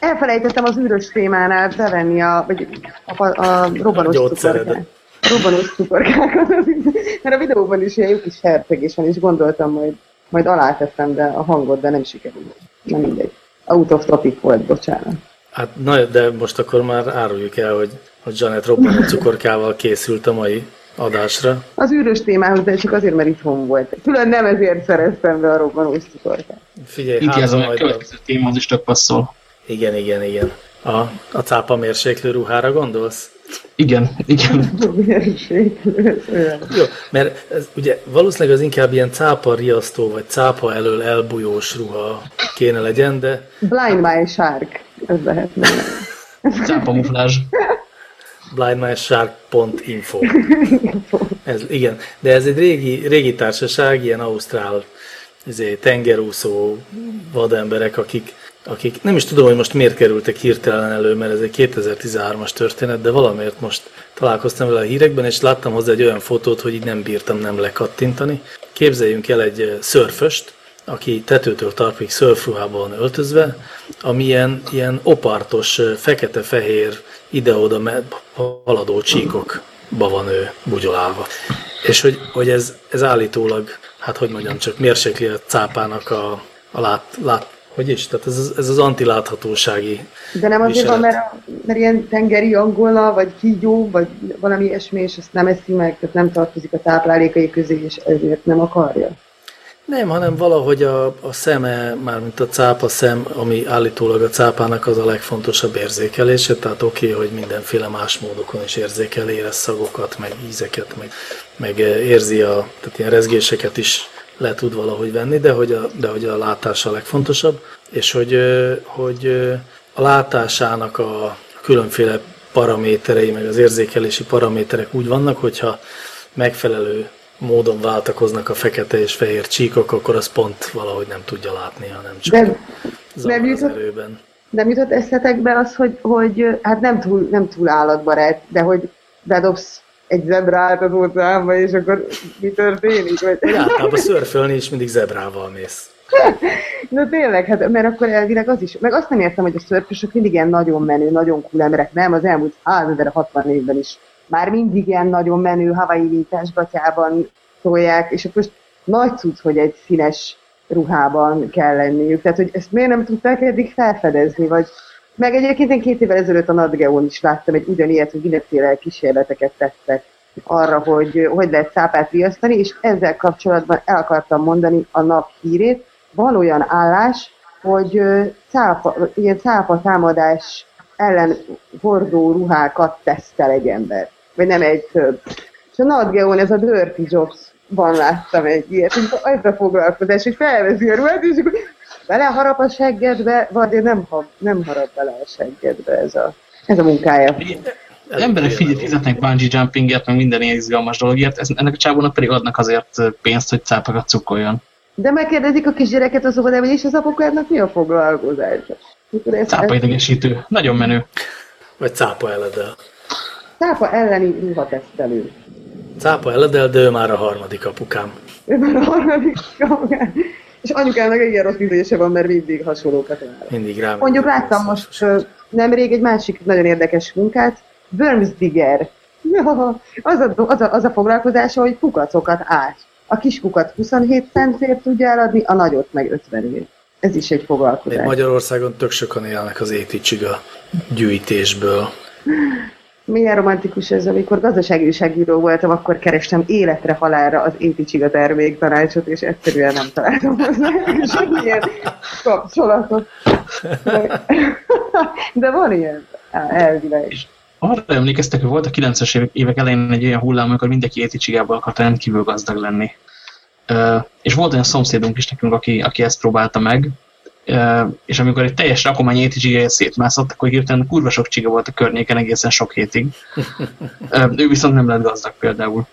Elfelejtettem az űrös témánál bevenni a, vagy a, a, a robbanós A cukorkát. A robbanós cukorkákat, mert a videóban is ilyen jó kis hercegés van, és gondoltam, majd, majd aláteszem de a hangot, de nem sikerült. Nem mindegy. Out of topic volt, bocsánat. Hát na, de most akkor már áruljuk el, hogy, hogy Janet robbanó cukorkával készült a mai adásra. Az űrös témához, de csak azért, mert itthon volt. Külön nem ezért szereztem be a robbanós cukorkát. Figyelj, hát a a, következő téma, az is tök passzol. Igen, igen, igen. A, a cápa mérséklő ruhára gondolsz? Igen, igen. Jó, mert ez ugye valószínűleg az inkább ilyen cápa riasztó, vagy cápa elől elbújós ruha kéne legyen, de... Blind My Shark, ez lehetne. Cápa muflázs. blindmyshark.info ez, Igen, de ez egy régi, régi társaság, ilyen ausztrál izé, tengerúszó vademberek, akik, akik nem is tudom, hogy most miért kerültek hirtelen elő, mert ez egy 2013-as történet, de valamiért most találkoztam vele a hírekben, és láttam hozzá egy olyan fotót, hogy így nem bírtam nem lekattintani. Képzeljünk el egy szörföst, aki tetőtől tarpig szörfruhában öltözve, ami ilyen, ilyen opartos, fekete-fehér, ide-oda haladó csíkokba van ő bugyolálva. És hogy, hogy ez, ez állítólag, hát hogy mondjam, csak mérsékli a cápának a, a lát, lát, hogy is? Tehát ez, ez az antiláthatósági De nem azért viselet. van, mert, mert ilyen tengeri angola, vagy kígyó, vagy valami ilyesmi, és ezt nem eszi meg, tehát nem tartozik a táplálékai közé, és ezért nem akarja. Nem, hanem valahogy a, a szeme, mármint a cápa szem, ami állítólag a cápának az a legfontosabb érzékelése, tehát oké, okay, hogy mindenféle más módokon is érzékel, érez szagokat, meg ízeket, meg, meg érzi a, tehát ilyen rezgéseket is le tud valahogy venni, de hogy a, de hogy a látás a legfontosabb, és hogy, hogy a látásának a különféle paraméterei, meg az érzékelési paraméterek úgy vannak, hogyha megfelelő módon váltakoznak a fekete és fehér csíkok, akkor az pont valahogy nem tudja látni, hanem csak de, nem jutott, erőben. Nem jutott eszetekbe az, hogy, hogy hát nem túl, nem túl állatbarát, de hogy bedobsz egy zebrát az óceánba, és akkor mi történik? Vagy... Általában szörfölni is mindig zebrával mész. De tényleg, hát, mert akkor elvileg az is, meg azt nem értem, hogy a szörfösök mindig ilyen nagyon menő, nagyon cool emberek, nem, az elmúlt 60 évben is már mindig ilyen nagyon menő havai vítás gatyában tolják, és akkor most nagy cucc, hogy egy színes ruhában kell lenniük. Tehát, hogy ezt miért nem tudták eddig felfedezni, vagy meg egyébként én két évvel ezelőtt a Nadgeon is láttam egy ugyanilyet, hogy mindenféle kísérleteket tettek arra, hogy hogy lehet cápát riasztani, és ezzel kapcsolatban el akartam mondani a nap hírét. Van olyan állás, hogy cápa, ilyen cápa támadás ellen hordó ruhákat tesztel egy ember vagy nem egy több. És a Nadgeon, ez a Dirty Jobs-ban láttam egy ilyet, ez a foglalkozás, hogy felveszi a ruhát, és akkor beleharap a seggedbe, vagy nem, nem harap bele a seggedbe ez a, ez a munkája. Az emberek fizetnek bungee jumpinget, meg minden ilyen izgalmas dologért, ennek a csávónak pedig adnak azért pénzt, hogy cápakat cukkoljon. De megkérdezik a kisgyereket az óvodában, és az apukának mi a foglalkozás? Cápa idegesítő. Nagyon menő. Vagy cápa eledel. Cápa elleni ruhatesztelő. Cápa eledel, de ő már a harmadik apukám. Ő már a harmadik apukám. És anyukámnak igen rossz ízlése van, mert mindig hasonlókat vár. Mindig rám. Mondjuk láttam most nemrég egy másik nagyon érdekes munkát, Worms Digger. az, a, az, a, az a foglalkozása, hogy kukacokat át. A kis kukat 27 centért tudja eladni, a nagyot meg 50 Ez is egy foglalkozás. Magyarországon tök sokan élnek az éticsiga gyűjtésből milyen romantikus ez, amikor gazdasági újságíró voltam, akkor kerestem életre halálra az éticsiga termék tanácsot, és egyszerűen nem találtam hozzá semmilyen kapcsolatot. De, de van ilyen elvileg. arra emlékeztek, hogy volt a 90-es évek elején egy olyan hullám, amikor mindenki éticsigából akart rendkívül gazdag lenni. és volt olyan szomszédunk is nekünk, aki, aki ezt próbálta meg, és amikor egy teljes rakomány éti szétmászott, akkor hirtelen kurva sok csiga volt a környéken egészen sok hétig. ő viszont nem lett gazdag például.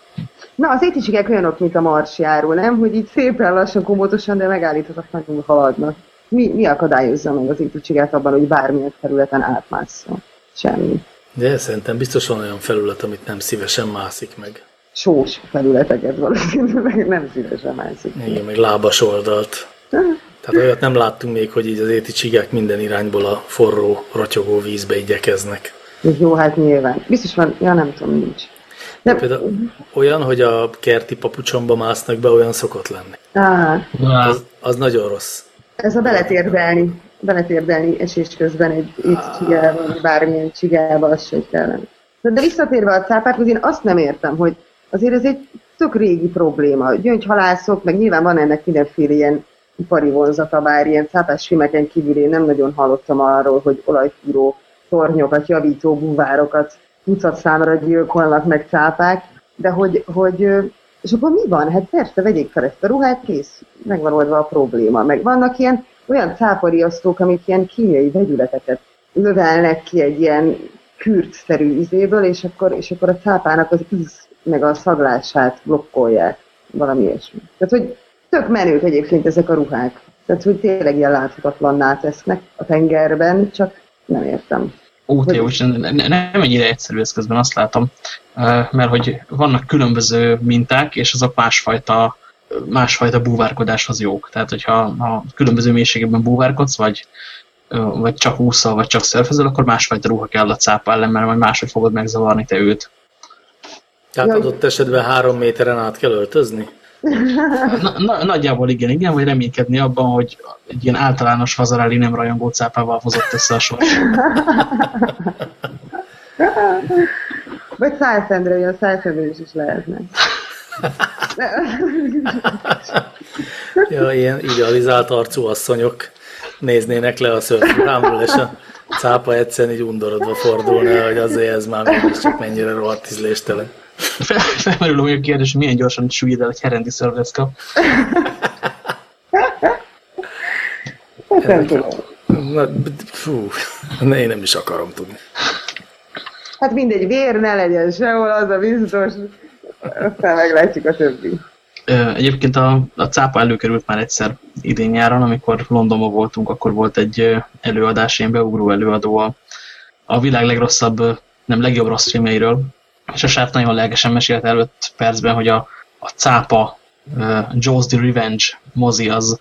Na, az éticsigek olyanok, mint a marsjáró, nem? Hogy így szépen lassan, komótosan, de megállíthatatlanul haladnak. Mi, mi akadályozza meg az éticsigát abban, hogy bármilyen területen átmásszon? Semmi. De szerintem biztos van olyan felület, amit nem szívesen mászik meg. Sós felületeket valószínűleg nem szívesen mászik. Igen, meg lábas oldalt. Tehát olyat nem láttunk még, hogy így az éti csigák minden irányból a forró, rotyogó vízbe igyekeznek. Ez jó, hát nyilván. Biztos van, ja nem tudom, nincs. De... Például olyan, hogy a kerti papucsomba másznak be, olyan szokott lenni. Ah. Az, az nagyon rossz. Ez a beletérdelni, beletérdelni esés közben egy itt csigába, vagy bármilyen csigába, az se kellene. De, de visszatérve a cápákhoz, én azt nem értem, hogy azért ez egy tök régi probléma. Gyöngyhalászok, meg nyilván van ennek mindenféle ilyen ipari vonzata, bár ilyen cápás filmeken kívül én nem nagyon hallottam arról, hogy olajfúró tornyokat javító búvárokat tucat számra gyilkolnak meg cápák, de hogy, hogy és akkor mi van? Hát persze, vegyék fel ezt a ruhát, kész, megvan oldva a probléma. Meg vannak ilyen olyan cápariasztók, amik ilyen kémiai vegyületeket lövelnek ki egy ilyen kürtszerű izéből, és akkor, és akkor a cápának az íz meg a szaglását blokkolják, valami ilyesmi. Tehát, hogy tök menők egyébként ezek a ruhák. Tehát, hogy tényleg ilyen láthatatlanná tesznek a tengerben, csak nem értem. Ó, te jó, nem ennyire egyszerű ez közben, azt látom, mert hogy vannak különböző minták, és azok másfajta, másfajta búvárkodáshoz jók. Tehát, hogyha ha különböző mélységében búvárkodsz, vagy, vagy csak úszol, vagy csak szörfözel, akkor másfajta ruha kell a cápa ellen, mert majd máshogy fogod megzavarni te őt. Tehát adott esetben három méteren át kell öltözni? Na, na, nagyjából igen, igen, vagy reménykedni abban, hogy egy ilyen általános Vazarelli nem rajongó cápával hozott össze a sors. vagy szájszendre, olyan szájszendre is, is lehetne. ja, ilyen idealizált arcú asszonyok néznének le a szörfruhámról, és a cápa egyszerűen így undorodva fordulna, hogy azért ez már csak mennyire rohadt ízléstelen. Felmerül a kérdés, milyen gyorsan süllyed el egy herendi szörvecka. nem tudom. Na, fú, ne, én nem is akarom tudni. Hát mindegy, vér ne legyen sehol, az a biztos. Aztán meglátjuk a többi. Egyébként a, a cápa előkerült már egyszer idén nyáron, amikor Londonban voltunk, akkor volt egy előadás, ilyen beugró előadó a, a világ legrosszabb, nem legjobb rossz filmjeiről, és a srác nagyon lelkesen mesélt előtt percben, hogy a, a cápa uh, Jaws the Revenge mozi az,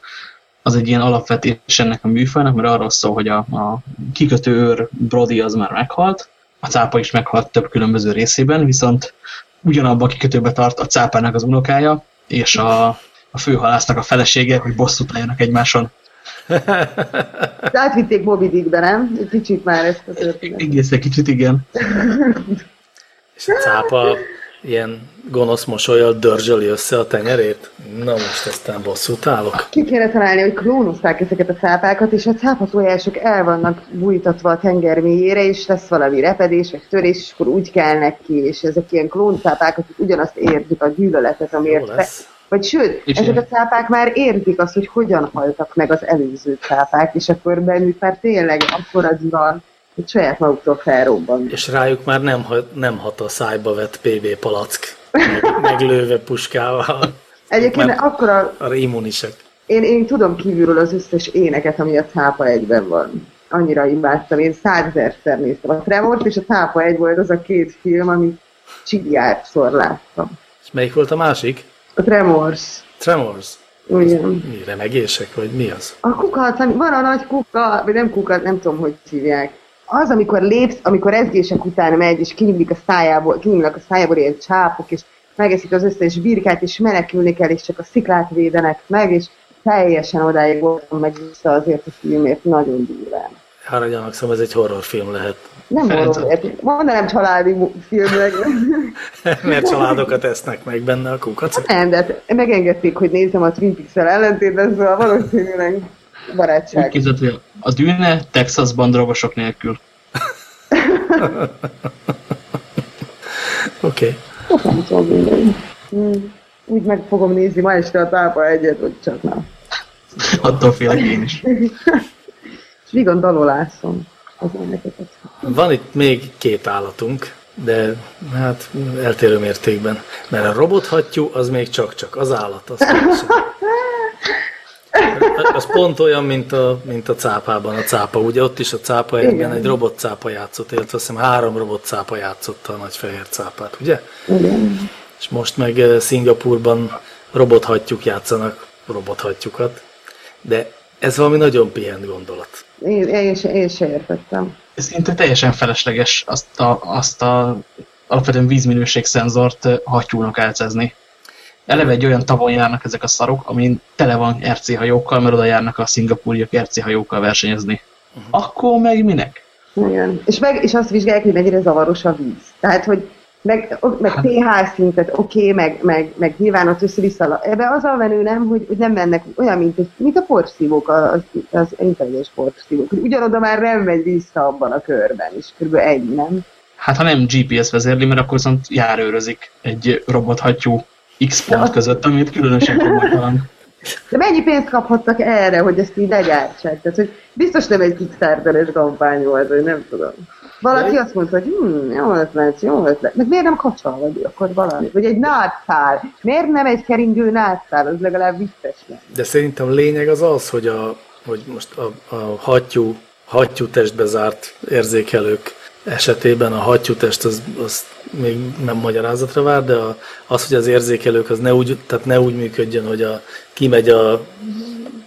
az egy ilyen alapvetés ennek a műfajnak, mert arról szól, hogy a, a kikötő őr Brody az már meghalt, a cápa is meghalt több különböző részében, viszont ugyanabban a kikötőbe tart a cápának az unokája, és a, a főhalásznak a felesége, hogy bosszút álljanak egymáson. De átvitték Moby Dickbe, nem? Egy kicsit már ezt a történetet. Egész egy kicsit, igen. És a cápa ilyen gonosz mosolyal dörzsöli össze a tenyerét? Na most aztán bosszút állok. Ki kéne találni, hogy klónozták ezeket a cápákat, és a cápatojások el vannak bújtatva a tenger mélyére, és lesz valami repedés, vagy törés, és akkor úgy kelnek ki, és ezek ilyen klóncápák, akik ugyanazt érzik a gyűlöletet, amiért... Fe... Vagy sőt, és ezek a cápák már érzik azt, hogy hogyan haltak meg az előző cápák, és akkor bennük már tényleg akkor az van, hogy saját maguktól felrobban. És rájuk már nem, nem hat a szájba vett PB palack, meg, meglőve puskával. Egyébként Mert akkor a... Arra immunisek. Én, én tudom kívülről az összes éneket, ami a cápa egyben van. Annyira imádtam, én százezerszer néztem. A Tremort és a cápa egy volt az a két film, amit csigiárszor láttam. És melyik volt a másik? A Tremors. Tremors. Igen. Mi, remegések, vagy mi az? A kuka, van a nagy kuka, vagy nem kuka, nem tudom, hogy hívják az, amikor lépsz, amikor ezgések után megy, és kinyílik a szájából, kinyílik a szájából ilyen csápok, és megeszik az összes birkát, és menekülni kell, és csak a sziklát védenek meg, és teljesen odáig voltam meg vissza azért a filmért, nagyon durván. Hára gyanakszom, ez egy horrorfilm lehet. Nem horror, mondanám családi filmnek. Mert családokat esznek meg benne a kukac. Nem, de hát megengedték, hogy nézem a Twin Peaks-el ellentétben, szóval valószínűleg barátság. Úgy képzeld, hogy a dűne Texasban drogosok nélkül. Oké. Okay. Hmm. Úgy meg fogom nézni ma este a tápa egyet, hogy csak nem. Attól félek én is. És vigan dalolászom. Van itt még két állatunk, de hát eltérő mértékben. Mert a robothattyú az még csak-csak, az állat. Az az pont olyan, mint a, mint a cápában, a cápa. Ugye ott is a cápa egyben egy robot cápa játszott, illetve azt hiszem három robot cápa játszotta a nagy fehér cápát, ugye? Igen. És most meg eh, Szingapurban robothattyúk játszanak robothattyúkat. De ez valami nagyon pihent gondolat. Én, én, se, én se értettem. Ez szinte teljesen felesleges azt a, azt a alapvetően vízminőségszenzort eh, hattyúnak álcezni. Eleve egy olyan tavon járnak ezek a szarok, amin tele van RC hajókkal, mert oda járnak a szingapúriak RC hajókkal versenyezni. Uh-huh. Akkor meg minek? Igen. És, meg, és azt vizsgálják, hogy mennyire zavaros a víz. Tehát, hogy meg, meg pH szintet, oké, okay, meg, meg, meg nyilván ott össze-vissza. Ebbe az a menő nem, hogy, hogy nem mennek olyan, mint, mint a porszívók, az, az intelligens porszívók. Ugyanoda már nem megy vissza abban a körben, és kb. ennyi, nem? Hát ha nem GPS vezérli, mert akkor viszont járőrözik egy robothattyú X pont között, amit különösen komolytalan. De mennyi pénzt kaphattak erre, hogy ezt így legyártsák? Tehát, hogy biztos nem egy Kickstarteres kampány volt, hogy nem tudom. Valaki azt mondta, hogy hm, jó ötlet, jó ötlet. Meg miért nem kacsa vagy akkor valami? Vagy egy nátszál. Miért nem egy keringő nátszál? Az legalább vicces. De szerintem lényeg az az, hogy, a, hogy most a, a hattyú, hattyú testbe zárt érzékelők esetében a hattyútest az, az még nem magyarázatra vár, de a, az, hogy az érzékelők az ne úgy, tehát ne úgy működjön, hogy a, kimegy a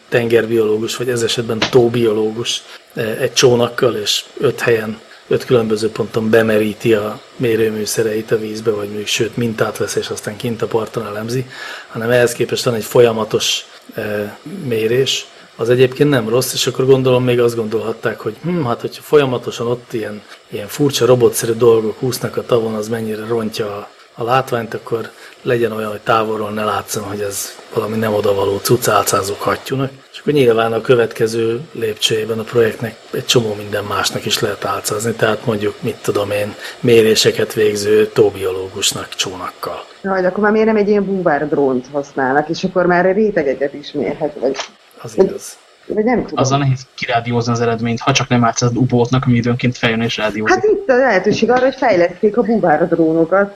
tengerbiológus, vagy ez esetben tóbiológus e, egy csónakkal, és öt helyen, öt különböző ponton bemeríti a mérőműszereit a vízbe, vagy még sőt mintát vesz, és aztán kint a parton elemzi, hanem ehhez képest van egy folyamatos e, mérés, az egyébként nem rossz, és akkor gondolom még azt gondolhatták, hogy hm, hát hogyha folyamatosan ott ilyen, ilyen furcsa robotszerű dolgok úsznak a tavon, az mennyire rontja a, a látványt, akkor legyen olyan, hogy távolról ne látszom, hogy ez valami nem odavaló cucálcázók hattyúnak. És akkor nyilván a következő lépcsőjében a projektnek egy csomó minden másnak is lehet álcázni, tehát mondjuk, mit tudom én, méréseket végző tóbiológusnak csónakkal. Jaj, de akkor már miért nem egy ilyen búvár drónt használnak, és akkor már rétegeket is mérhet, vagy az igaz. Vagy nem tudom. Azzal nehéz kirádiózni az eredményt, ha csak nem látsz az ubótnak, ami időnként feljön és rádiózik. Hát itt a lehetőség arra, hogy fejleszték a búvára drónokat.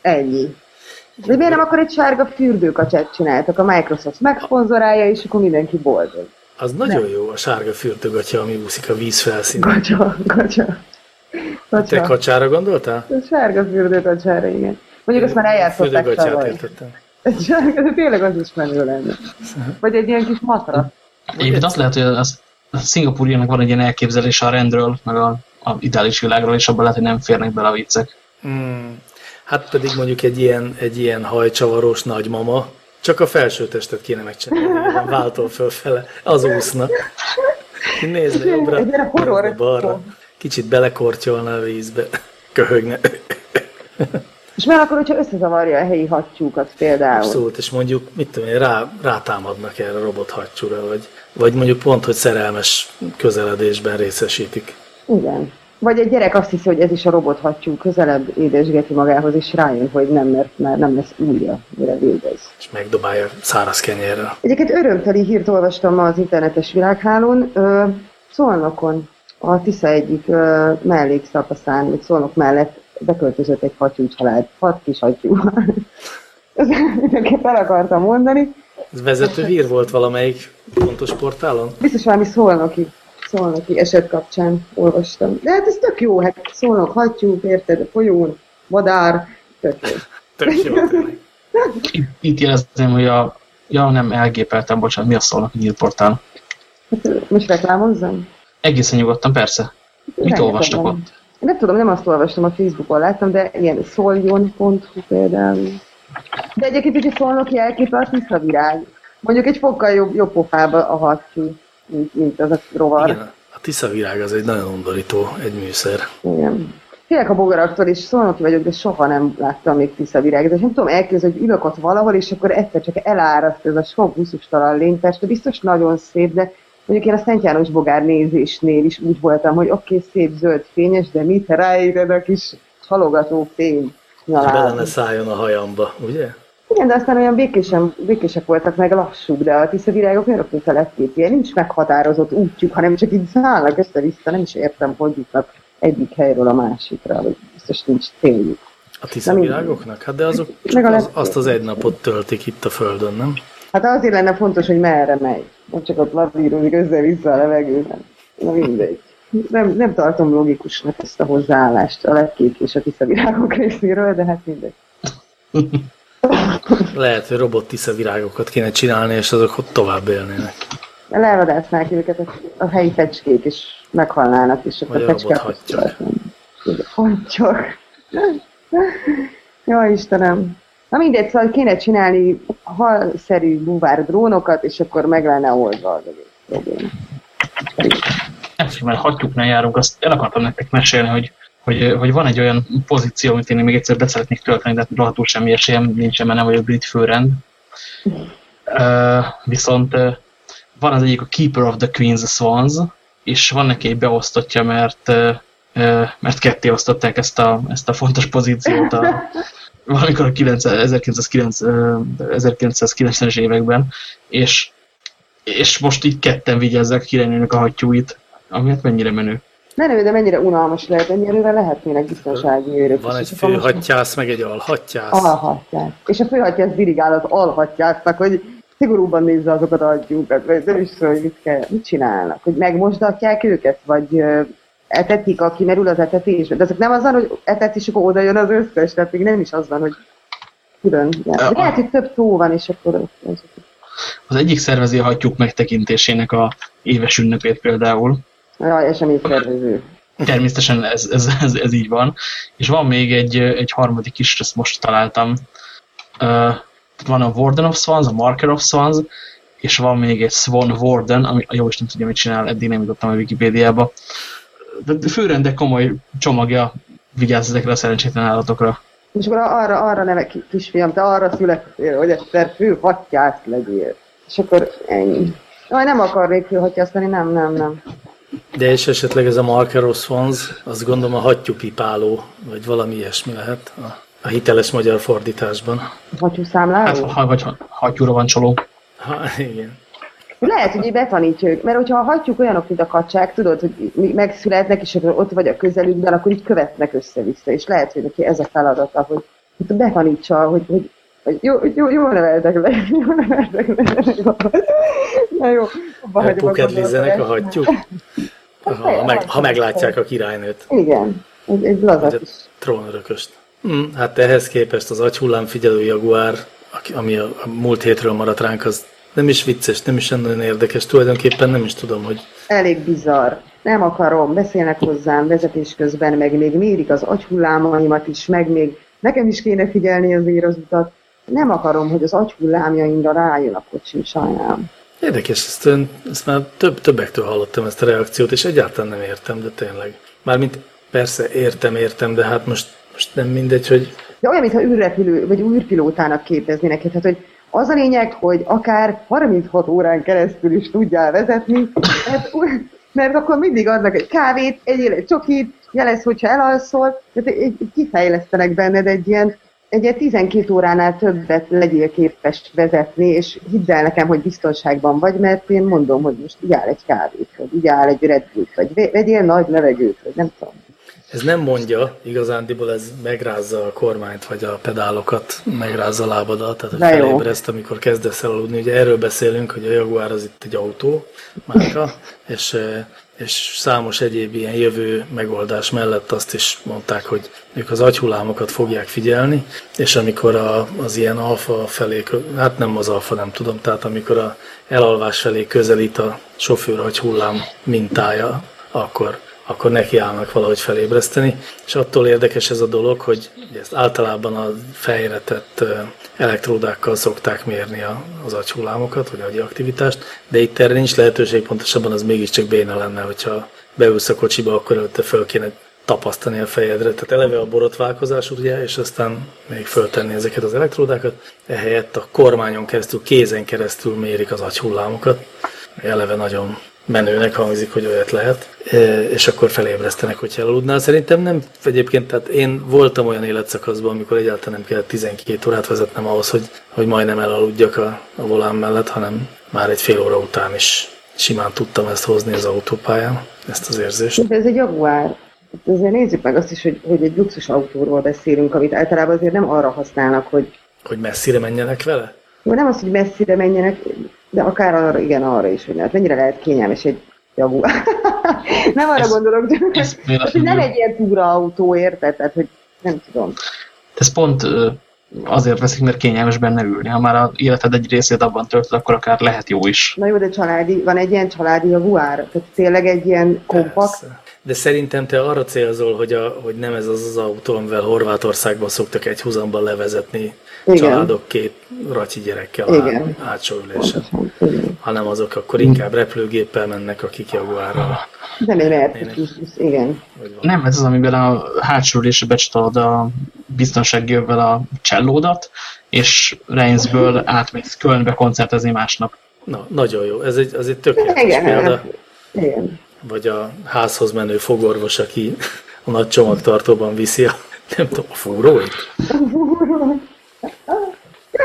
Ennyi. De miért nem akkor egy sárga fürdőkacsát csináltak? A Microsoft megszponzorálja, és akkor mindenki boldog. Az nagyon nem. jó, a sárga fürdőgatya, ami úszik a víz felszínén. Gacsa, gacsa. gacsa. Te kacsára gondoltál? A sárga fürdőkacsára, igen. Mondjuk azt már eljátszották tavaly. értettem. De tényleg az is menő lenne. Vagy egy ilyen kis matra. Egyébként azt lehet, hogy az, a szingapúriának van egy ilyen elképzelése a rendről, meg a, a ideális világról, és abban lehet, hogy nem férnek bele a viccek. Hmm. Hát pedig mondjuk egy ilyen, egy ilyen hajcsavaros nagymama, csak a felső testet kéne megcsinálni, váltól fölfele, az úszna. Nézd jobbra, egy horror. balra. Kicsit belekortyolna a vízbe, köhögne. És már akkor, hogyha összezavarja a helyi hattyúkat például. Abszolút, és mondjuk, mit tudom én, rá, rátámadnak erre a robot hattyúra, vagy, vagy mondjuk pont, hogy szerelmes közeledésben részesítik. Igen. Vagy egy gyerek azt hiszi, hogy ez is a robot hattyú közelebb édesgeti magához, és rájön, hogy nem, mert már nem lesz újja, mire végez. És megdobálja száraz kenyérrel. Egyébként örömteli hírt olvastam ma az internetes világhálón, Szolnokon, a Tisza egyik mellékszakaszán, vagy Szolnok mellett beköltözött egy hattyú család, hat kis hattyú. Ezeket el akartam mondani. Ez vezető hír volt valamelyik fontos portálon? Biztos valami szolnoki, szolnoki eset kapcsán olvastam. De hát ez tök jó, hát szolnok hattyú, érted, a folyón, madár, tök jó. Tök jó, Itt, itt jelezném, hogy a, ja nem, elgépeltem, bocsánat, mi a szólnak a nyílportál? Hát most reklámozzam? Egészen nyugodtan, persze. Mit olvastak ott? Nem tudom, nem azt olvastam, a Facebookon láttam, de ilyen szoljon.hu például. De egyébként, hogyha szólnok jelkép, az tiszavirág. Mondjuk egy fokkal jobb, jobb pofába a hattyú, mint, mint az a rovar. Igen, a tiszavirág az egy nagyon undorító, egy műszer. Igen. Félek a bogaraktól, és szolnoki vagyok, de soha nem láttam még tiszavirág. De nem tudom elképzelni, hogy ülök ott valahol, és akkor egyszer csak eláraszt ez a sok buszustalan lény. Persze biztos nagyon szép, de Mondjuk én a Szent János Bogár nézésnél is úgy voltam, hogy oké, okay, szép zöld fényes, de mit ráéred a kis halogató fény nyalán. Bele ne szálljon a hajamba, ugye? Igen, de aztán olyan békésen, békések voltak, meg lassúk, de a tisza virágok raknak a legképje. Nincs meghatározott útjuk, hanem csak így szállnak össze-vissza. Nem is értem, hogy jutnak egyik helyről a másikra, vagy biztos nincs céljuk. A tisza virágoknak? Hát de azok csak az, azt az egy napot töltik itt a földön, nem? Hát azért lenne fontos, hogy merre megy. Nem csak ott lavírozik össze-vissza a levegőben. Na mindegy. Nem, nem tartom logikusnak ezt a hozzáállást a lepkék és a tiszavirágok részéről, de hát mindegy. Lehet, hogy robot tiszavirágokat kéne csinálni, és azok ott tovább élnének. Levadásznák őket a, a helyi fecskék, és meghalnának, és akkor a fecske... Hattyok. Jó Istenem. Na mindegy, szóval kéne csinálni halszerű búvár drónokat, és akkor meg lenne oldva az egész probléma. Nem mert hattyúknál járunk, azt el akartam nektek mesélni, hogy hogy, hogy van egy olyan pozíció, amit én még egyszer be szeretnék tölteni, de rohadtul semmi esélyem nincsen, mert nem vagyok brit főrend. Uh, viszont uh, van az egyik a Keeper of the Queen's Swans, és van neki egy beosztottja, mert, uh, mert ketté osztották ezt a, ezt a fontos pozíciót a, valamikor a 1909, 1990-es években, és, és most így ketten vigyázzák királynőnek a hattyúit, ami hát mennyire menő. Menő, de mennyire unalmas lehet, ennyire lehetnének biztonsági őrök. Van egy főhattyász, meg egy alhattyász. Alhattyász. És a főhattyász dirigál az alhattyásznak, hogy szigorúban nézze azokat a agyunkat, nem is tudom, hogy mit, kell, mit csinálnak, hogy megmosdatják őket, vagy etetik, aki merül az etetés. De azok nem az van, hogy etet, és akkor oda jön az összes, tehát még nem is az van, hogy külön. Ja. Lehet, hogy több szó van, és akkor az, az egyik szervezi a hattyúk megtekintésének a éves ünnepét például. Ja, szervező. Természetesen ez, ez, ez, ez, így van. És van még egy, egy harmadik is, ezt most találtam. Uh, van a Warden of Swans, a Marker of Swans, és van még egy Swan Warden, ami jó is nem tudja, mit csinál, eddig nem jutottam a Wikipédiába. De főrendek komoly csomagja vigyáz ezekre a szerencsétlen állatokra. És akkor arra, arra neve kisfiam, te arra születtél, hogy egyszer fő hattyász legyél. És akkor ennyi. Aj, nem akarnék fő hattyásztani, nem, nem, nem. De és esetleg ez a Markeros Swans, azt gondolom a hattyúpipáló, vagy valami ilyesmi lehet a, a hiteles magyar fordításban. Hattyúszámláló? Hát, vagy hattyúra van csoló. Ha, igen. Lehet, hogy betanítja ők, mert hogyha hagyjuk olyanok, mint a kacsák, tudod, hogy megszületnek, és akkor ott vagy a közelükben, akkor így követnek össze-vissza, és lehet, hogy neki ez a feladata, hogy, hogy betanítsa, hogy, hogy, jó, jó, jó neveltek le, jó neveltek le. Na jó, abba Pukedlizzenek a hattyúk. Ha, meg, ha meglátják a királynőt. Igen, egy, egy lazat is. Trónörököst. Hmm, hát ehhez képest az agyhullám figyelő jaguár, ami a, a múlt hétről maradt ránk, az nem is vicces, nem is nagyon érdekes, tulajdonképpen nem is tudom, hogy... Elég bizarr. Nem akarom, beszélnek hozzám vezetés közben, meg még mérik az agyhullámaimat is, meg még nekem is kéne figyelni azért az utat. Nem akarom, hogy az agyhullámjaimra rájön a kocsim, sajnálom. Érdekes, ezt, ön, ezt már több, többektől hallottam ezt a reakciót, és egyáltalán nem értem, de tényleg. Mármint persze értem, értem, de hát most, most nem mindegy, hogy... De olyan, mintha űrrepülő, vagy űrpilótának képeznének, tehát hogy az a lényeg, hogy akár 36 órán keresztül is tudjál vezetni, mert, mert akkor mindig adnak egy kávét, egyél egy csokit, jelez, hogyha elalszol, tehát kifejlesztenek benned egy ilyen, egy ilyen 12 óránál többet legyél képes vezetni, és hidd el nekem, hogy biztonságban vagy, mert én mondom, hogy most igyál egy kávét, vagy igyál egy Red Bull, vagy vegyél nagy levegőt, vagy nem tudom. Ez nem mondja, igazándiból ez megrázza a kormányt, vagy a pedálokat, megrázza a lábadat, tehát hogy felébreszt, amikor kezdesz el aludni. Ugye erről beszélünk, hogy a Jaguar az itt egy autó, márka, és, és számos egyéb ilyen jövő megoldás mellett azt is mondták, hogy ők az agyhullámokat fogják figyelni, és amikor a, az ilyen alfa felé, hát nem az alfa, nem tudom, tehát amikor a elalvás felé közelít a sofőr agyhullám mintája, akkor akkor nekiállnak valahogy felébreszteni, és attól érdekes ez a dolog, hogy ezt általában a fejre tett elektródákkal szokták mérni az agyhullámokat, vagy agyi aktivitást, de itt erre nincs lehetőség, pontosabban az mégiscsak béna lenne, hogyha beülsz a kocsiba, akkor előtte föl kéne tapasztani a fejedre. Tehát eleve a borotválkozás, ugye, és aztán még föltenni ezeket az elektródákat. Ehelyett a kormányon keresztül, kézen keresztül mérik az agyhullámokat. Eleve nagyon menőnek hangzik, hogy olyat lehet, e, és akkor felébresztenek, hogyha elaludnál. Szerintem nem, egyébként, tehát én voltam olyan életszakaszban, amikor egyáltalán nem kellett 12 órát vezetnem ahhoz, hogy, hogy majdnem elaludjak a, a volán mellett, hanem már egy fél óra után is simán tudtam ezt hozni az autópályán, ezt az érzést. De ez egy Jaguar. Azért nézzük meg azt is, hogy, hogy egy luxus autóról beszélünk, amit általában azért nem arra használnak, hogy... Hogy messzire menjenek vele? Nem az, hogy messzire menjenek, de akár arra, igen, arra is, hogy hát mennyire lehet kényelmes egy jagú. nem arra ez, gondolok, de ez ez nem egy ilyen túraautó, érted? Tehát, hogy nem tudom. Ez pont azért veszik, mert kényelmes benne ülni. Ha már az életed egy részét abban töltöd, akkor akár lehet jó is. Na jó, de családi, van egy ilyen családi jaguár? Tehát tényleg egy ilyen kompakt? De szerintem te arra célzol, hogy, a, hogy nem ez az az autó, amivel Horvátországban szoktak egy húzamban levezetni Igen. családok két racsi gyerekkel Igen. hátsó ülésen, hanem azok akkor inkább repülőgéppel mennek, akik Jaguárral. Nem lehet, igen. Nem, ez az, amiben a hátsó ülésre becsatolod a biztonsági jövvel a csellódat, és Reinsből átmész Kölnbe koncertezni másnap. Na, nagyon jó. Ez egy, az egy tökéletes igen, példa. Igen. Vagy a házhoz menő fogorvos, aki a nagy csomagtartóban viszi a, nem tudom, a fúróit.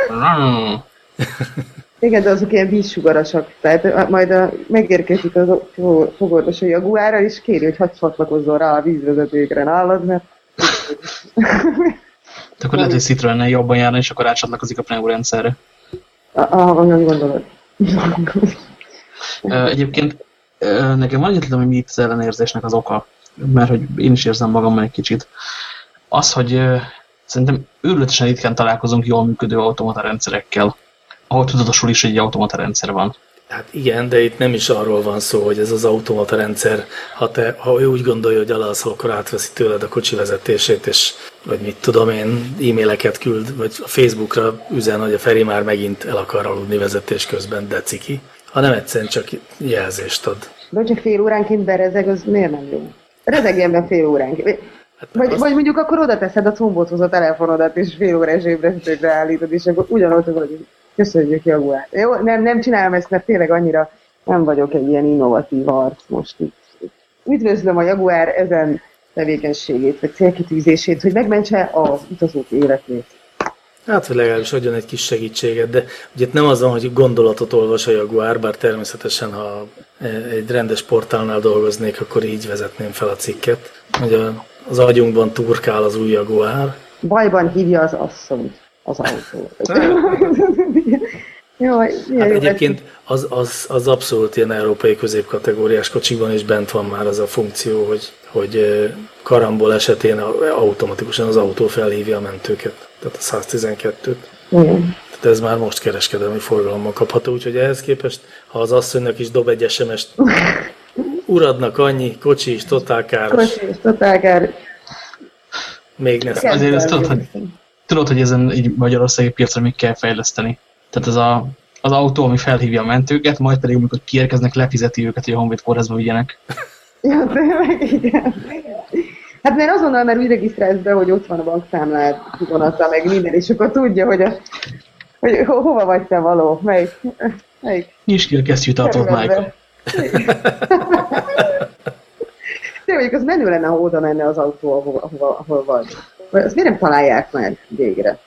Igen, de azok ilyen vízsugarasak. Tehát majd a, megérkezik az fogorvos a jaguára, és kéri, hogy hadd csatlakozzon rá a vízvezetékre nálad, mert... Akkor lehet, hogy Citroen jobban járna, és akkor átcsatlakozik a pneumorendszerre. Ah, olyan gondolod. Egyébként nekem van egyetlen, hogy mi itt az ellenérzésnek az oka, mert hogy én is érzem magamban egy kicsit. Az, hogy szerintem őrületesen ritkán találkozunk jól működő automata rendszerekkel, ahol tudatosul is, hogy egy automata rendszer van. Hát igen, de itt nem is arról van szó, hogy ez az automata rendszer, ha, te, ha ő úgy gondolja, hogy alalszol, akkor átveszi tőled a kocsi vezetését, és vagy mit tudom én, e-maileket küld, vagy a Facebookra üzen, hogy a Feri már megint el akar aludni vezetés közben, de ciki. nem egyszerűen csak jelzést ad. De csak fél óránként berezeg, az miért nem jó? Rezegjen be fél óránként. Hát vagy, azt... vagy mondjuk akkor oda teszed a combothoz a telefonodat, és fél órás ébresztőkre állítod, és akkor ugyanott hogy köszönjük Jaguár. Jó, nem, nem csinálom ezt, mert tényleg annyira nem vagyok egy ilyen innovatív arc most itt. Üdvözlöm a Jaguár ezen tevékenységét, vagy célkitűzését, hogy megmentse az utazók életét. Hát, hogy legalábbis adjon egy kis segítséget, de ugye nem azon, hogy gondolatot olvas a Jaguar, bár természetesen, ha egy rendes portálnál dolgoznék, akkor így vezetném fel a cikket. Ugye az agyunkban turkál az új Jaguar. Bajban hívja az asszonyt az autó. Jó, hát egyébként az, az, az abszolút ilyen európai középkategóriás kocsikban is bent van már az a funkció, hogy, hogy karambol esetén automatikusan az autó felhívja a mentőket, tehát a 112-t. Igen. Tehát ez már most kereskedelmi forgalommal kapható, úgyhogy ehhez képest, ha az asszonynak is dob egy SMS-t, uradnak annyi, kocsi is, totálkáros. Kocsi is, totálkár. Még ne Azért ezt tudod, hogy, tudod, hogy ezen egy magyarországi piacra még kell fejleszteni. Tehát ez a, az autó, ami felhívja a mentőket, majd pedig amikor kiérkeznek, lefizeti őket, hogy a Honvéd kórházba vigyenek. Ja, tényleg, igen. Hát mert azonnal már úgy regisztrálsz be, hogy ott van a bankszámlád, vonata, meg minden, és akkor tudja, hogy, a, hogy ho hova vagy te való, melyik, melyik. Nyisd ki a kesztyűtartót, Michael. Tényleg, az menő lenne, ha oda menne az autó, ahol, ahol, ahol vagy. Ezt miért nem találják meg végre?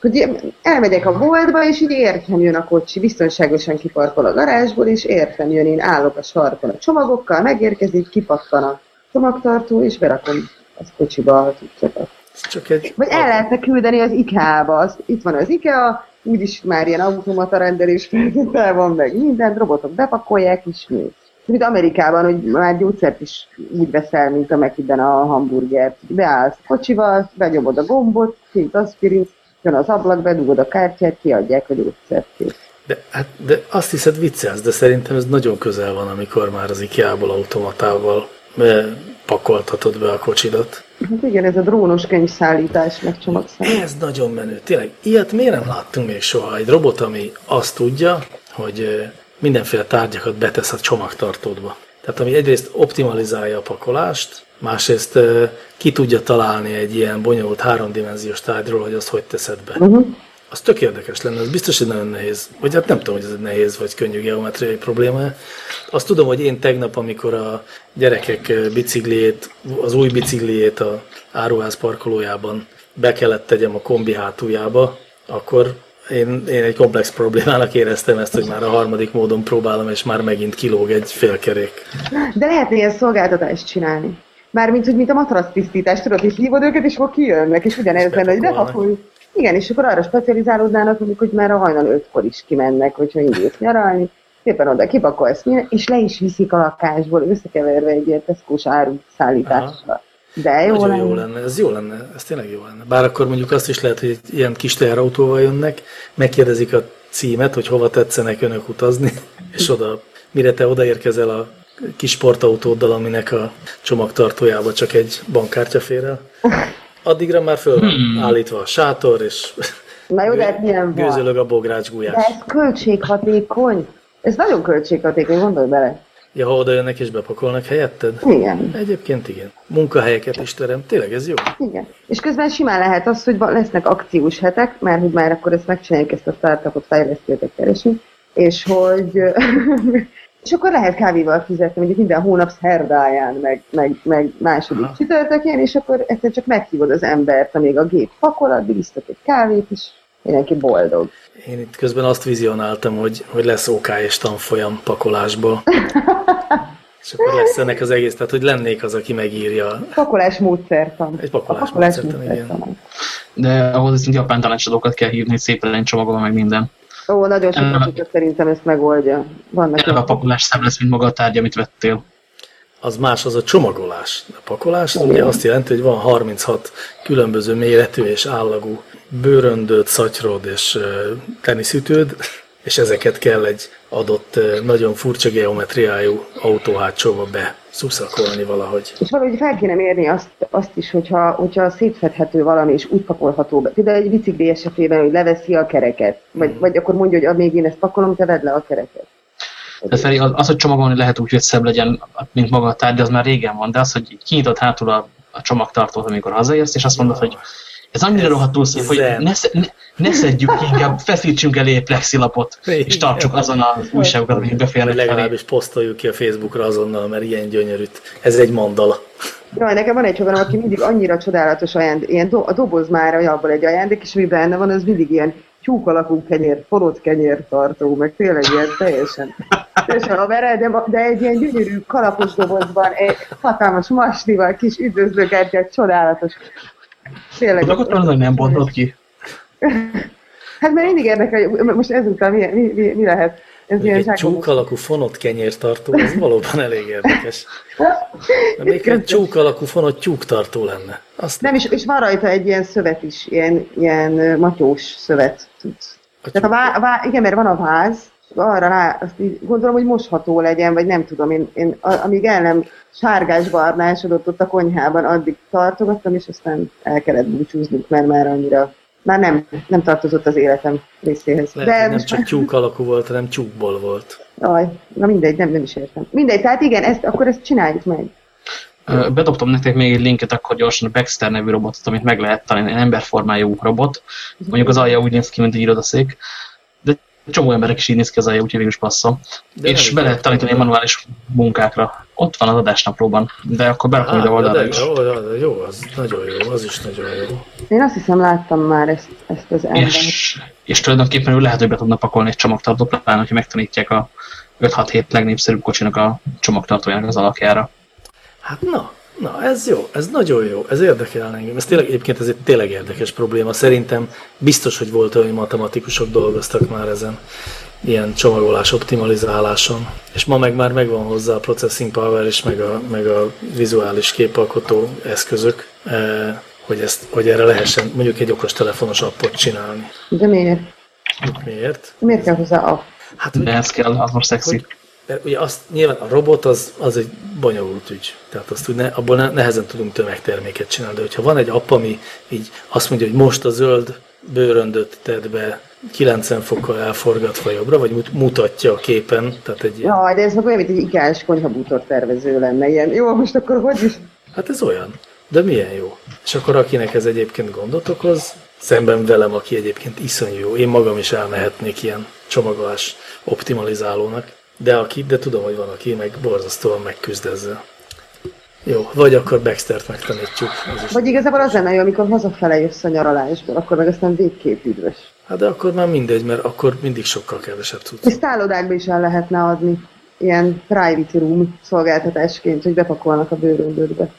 hogy elmegyek a boltba, és így értem jön a kocsi, biztonságosan kiparkol a garázsból, és értem jön, én állok a sarkon a csomagokkal, megérkezik, kipattan a csomagtartó, és berakom az kocsiba a cuccokat. Csak egy... Vagy el lehetne küldeni az IKEA-ba, az, itt van az IKEA, úgyis már ilyen automata rendelés fel van, meg minden, robotok bepakolják, és mi. Mint Amerikában, hogy már gyógyszert is úgy veszel, mint a Mekiben a hamburgert. Beállsz a kocsival, benyomod a gombot, kint aspirin, jön az ablak, bedugod a kártyát, kiadják a gyógyszert. De, hát, de azt hiszed viccelsz, de szerintem ez nagyon közel van, amikor már az IKEA-ból automatával pakoltatod be a kocsidat. Hát igen, ez a drónos könyvszállítás, meg csomagszállítás. Ez nagyon menő. Tényleg, ilyet miért nem láttunk még soha? Egy robot, ami azt tudja, hogy mindenféle tárgyakat betesz a csomagtartódba. Tehát ami egyrészt optimalizálja a pakolást, másrészt ki tudja találni egy ilyen bonyolult háromdimenziós tárgyról, hogy azt hogy teszed be. Uh-huh. Az tök érdekes lenne, ez biztos, hogy nagyon nehéz. Vagy hát nem tudom, hogy ez egy nehéz vagy könnyű geometriai probléma. Azt tudom, hogy én tegnap, amikor a gyerekek bicikliét, az új bicikliét a áruház parkolójában be kellett tegyem a kombi hátuljába, akkor én, én egy komplex problémának éreztem ezt, hogy már a harmadik módon próbálom, és már megint kilóg egy félkerék. De lehet ilyen szolgáltatást csinálni. Mármint, hogy mint a matrac tisztítás, tudod, és hívod őket, és akkor kijönnek, és ugyanez lenne, hogy bepakoljuk. Igen, és akkor arra specializálódnának, mondjuk, hogy már a hajnal ötkor is kimennek, hogyha indulsz nyaralni, szépen oda kipakolsz, és le is viszik a lakásból, összekeverve egy ilyen teszkós áru szállításra. De jó lenne. jó lenne. Ez jó lenne, ez tényleg jó lenne. Bár akkor mondjuk azt is lehet, hogy egy ilyen kis teherautóval jönnek, megkérdezik a címet, hogy hova tetszenek önök utazni, és oda, mire te odaérkezel a kis sportautóddal, aminek a csomagtartójába csak egy bankkártya fér el. Addigra már föl van hmm. állítva a sátor, és Na jó, de hát milyen van? Gőzölög a bogrács gulyás. De ez költséghatékony. Ez nagyon költséghatékony, gondolj bele. Ja, ha oda jönnek és bepakolnak helyetted? Igen. Egyébként igen. Munkahelyeket is terem. Tényleg ez jó? Igen. És közben simán lehet az, hogy lesznek akciós hetek, mert hogy már akkor ezt megcsináljuk, ezt a startupot fejlesztőtek keresünk, és hogy és akkor lehet kávéval fizetni, mondjuk minden hónap szerdáján, meg, meg, meg második csütörtökén, és akkor egyszerűen csak meghívod az embert, amíg a gép pakol, addig isztok egy kávét, és mindenki boldog. Én itt közben azt vizionáltam, hogy, hogy lesz OK és tanfolyam pakolásból. és akkor lesz ennek az egész, tehát hogy lennék az, aki megírja. Pakolás módszertan. Egy pakolás, pakolás módszertan, módszertan, igen. De ahhoz viszont japán tanácsadókat kell hívni, hogy szépen csomagolva meg minden. Ó, nagyon sokat szerintem ezt megoldja. Vannak a pakolás szebb lesz, mint maga a tárgy, amit vettél. Az más, az a csomagolás. A pakolás az ugye azt jelenti, hogy van 36 különböző méretű és állagú bőröndöd, szatyrod és teniszütőd, és ezeket kell egy adott nagyon furcsa geometriájú autóhátsóba be szuszakolni valahogy. És valahogy fel kéne mérni azt, azt is, hogyha, hogyha szétfedhető valami, és úgy pakolható be. Például egy bicikli esetében, hogy leveszi a kereket, vagy, hmm. vagy akkor mondja, hogy amíg én ezt pakolom, te vedd le a kereket. De Feri, az, az, hogy csomagolni lehet úgy, hogy szebb legyen, mint maga a tárgy, az már régen van, de az, hogy kinyitod hátul a, a csomagtartót, amikor hazaérsz, és azt mondod, hogy ez annyira rohadtul szép, hogy ne, ne, ne szedjük ki, inkább feszítsünk elé egy plexilapot, és tartsuk azon a újságokat, amik beférnek Legalábbis posztoljuk ki a Facebookra azonnal, mert ilyen gyönyörűt. Ez egy mandala. Jaj, nekem van egy csodálatom, aki mindig annyira csodálatos ajándék, ilyen do, a doboz már abból egy ajándék, és mi benne van, az mindig ilyen tyúk alakú kenyér, forrott kenyértartó, meg tényleg ilyen teljesen, teljesen a vere, de, de egy ilyen gyönyörű kalapos dobozban, egy hatalmas masnival, kis üdvözlőkártyák, csodálatos Tényleg. Akkor talán, nem bontod ki. Hát mert mindig érdekel, most ezután mi, mi, mi, mi lehet. Ez ilyen egy csúk alakú fonott kenyértartó, ez valóban elég érdekes. De még egy csúk alakú fonott tyúktartó lenne. Azt nem, és, és van rajta egy ilyen szövet is, ilyen, ilyen matyós szövet. Tehát a vá, vá, igen, mert van a váz, arra rá, azt így gondolom, hogy mosható legyen, vagy nem tudom, én, én amíg el nem sárgás barnásodott ott a konyhában, addig tartogattam, és aztán el kellett búcsúzni, mert már annyira már nem, nem tartozott az életem részéhez. Lehet, De nem csak tyúk alakú volt, hanem tyúkból volt. Aj, na mindegy, nem, nem is értem. Mindegy, tehát igen, ezt, akkor ezt csináljuk meg. Bedobtam nektek még egy linket akkor gyorsan a Baxter nevű robotot, amit meg lehet találni, egy emberformájú robot. Mondjuk az alja úgy néz ki, mint egy irodaszék, csomó emberek is így néz ki az alja, úgyhogy végül is passzol. De és be lehet tanítani manuális munkákra. Ott van az adásnaplóban, de akkor berakom ide oldalra is. Jó, jó, jó, az nagyon jó, az is nagyon jó. Én azt hiszem láttam már ezt, ezt az embert. És, és tulajdonképpen ő lehet, hogy be tudna pakolni egy csomagtartó, pláne, hogyha megtanítják a 5-6-7 legnépszerűbb kocsinak a csomagtartójának az alakjára. Hát na, Na, ez jó, ez nagyon jó, ez érdekel engem. Ez tényleg, egyébként ez egy tényleg érdekes probléma. Szerintem biztos, hogy volt olyan matematikusok dolgoztak már ezen ilyen csomagolás optimalizáláson. És ma meg már megvan hozzá a processing power és meg a, meg a vizuális képalkotó eszközök, eh, hogy, ezt, hogy erre lehessen mondjuk egy okos telefonos appot csinálni. De miért? Miért? Miért kell hozzá app? Hát, hogy, ez kell, az most szexi. Hogy, mert ugye azt, nyilván a robot az, az egy bonyolult ügy, tehát azt úgy ne, abból ne, nehezen tudunk tömegterméket csinálni, de hogyha van egy app, ami így azt mondja, hogy most a zöld bőröndöt tedd be 90 fokkal elforgatva jobbra, vagy mutatja a képen, tehát egy. Jaj, de ez meg olyan, mint egy ikás konyhabútor tervező lenne, ilyen. Jó, most akkor hogy is? Hát ez olyan. De milyen jó. És akkor akinek ez egyébként gondot okoz, szemben velem, aki egyébként iszonyú jó, én magam is elmehetnék ilyen csomagolás optimalizálónak. De, aki, de tudom, hogy van, aki meg borzasztóan megküzd ezzel. Jó, vagy akkor Baxter-t megtanítjuk. Az is vagy igazából az lenne jó, amikor hazafele jössz a nyaralásból, akkor meg aztán végképp üdvös. Hát de akkor már mindegy, mert akkor mindig sokkal kevesebb tudsz. És szállodákba is el lehetne adni ilyen private room szolgáltatásként, hogy bepakolnak a bőröndödbe.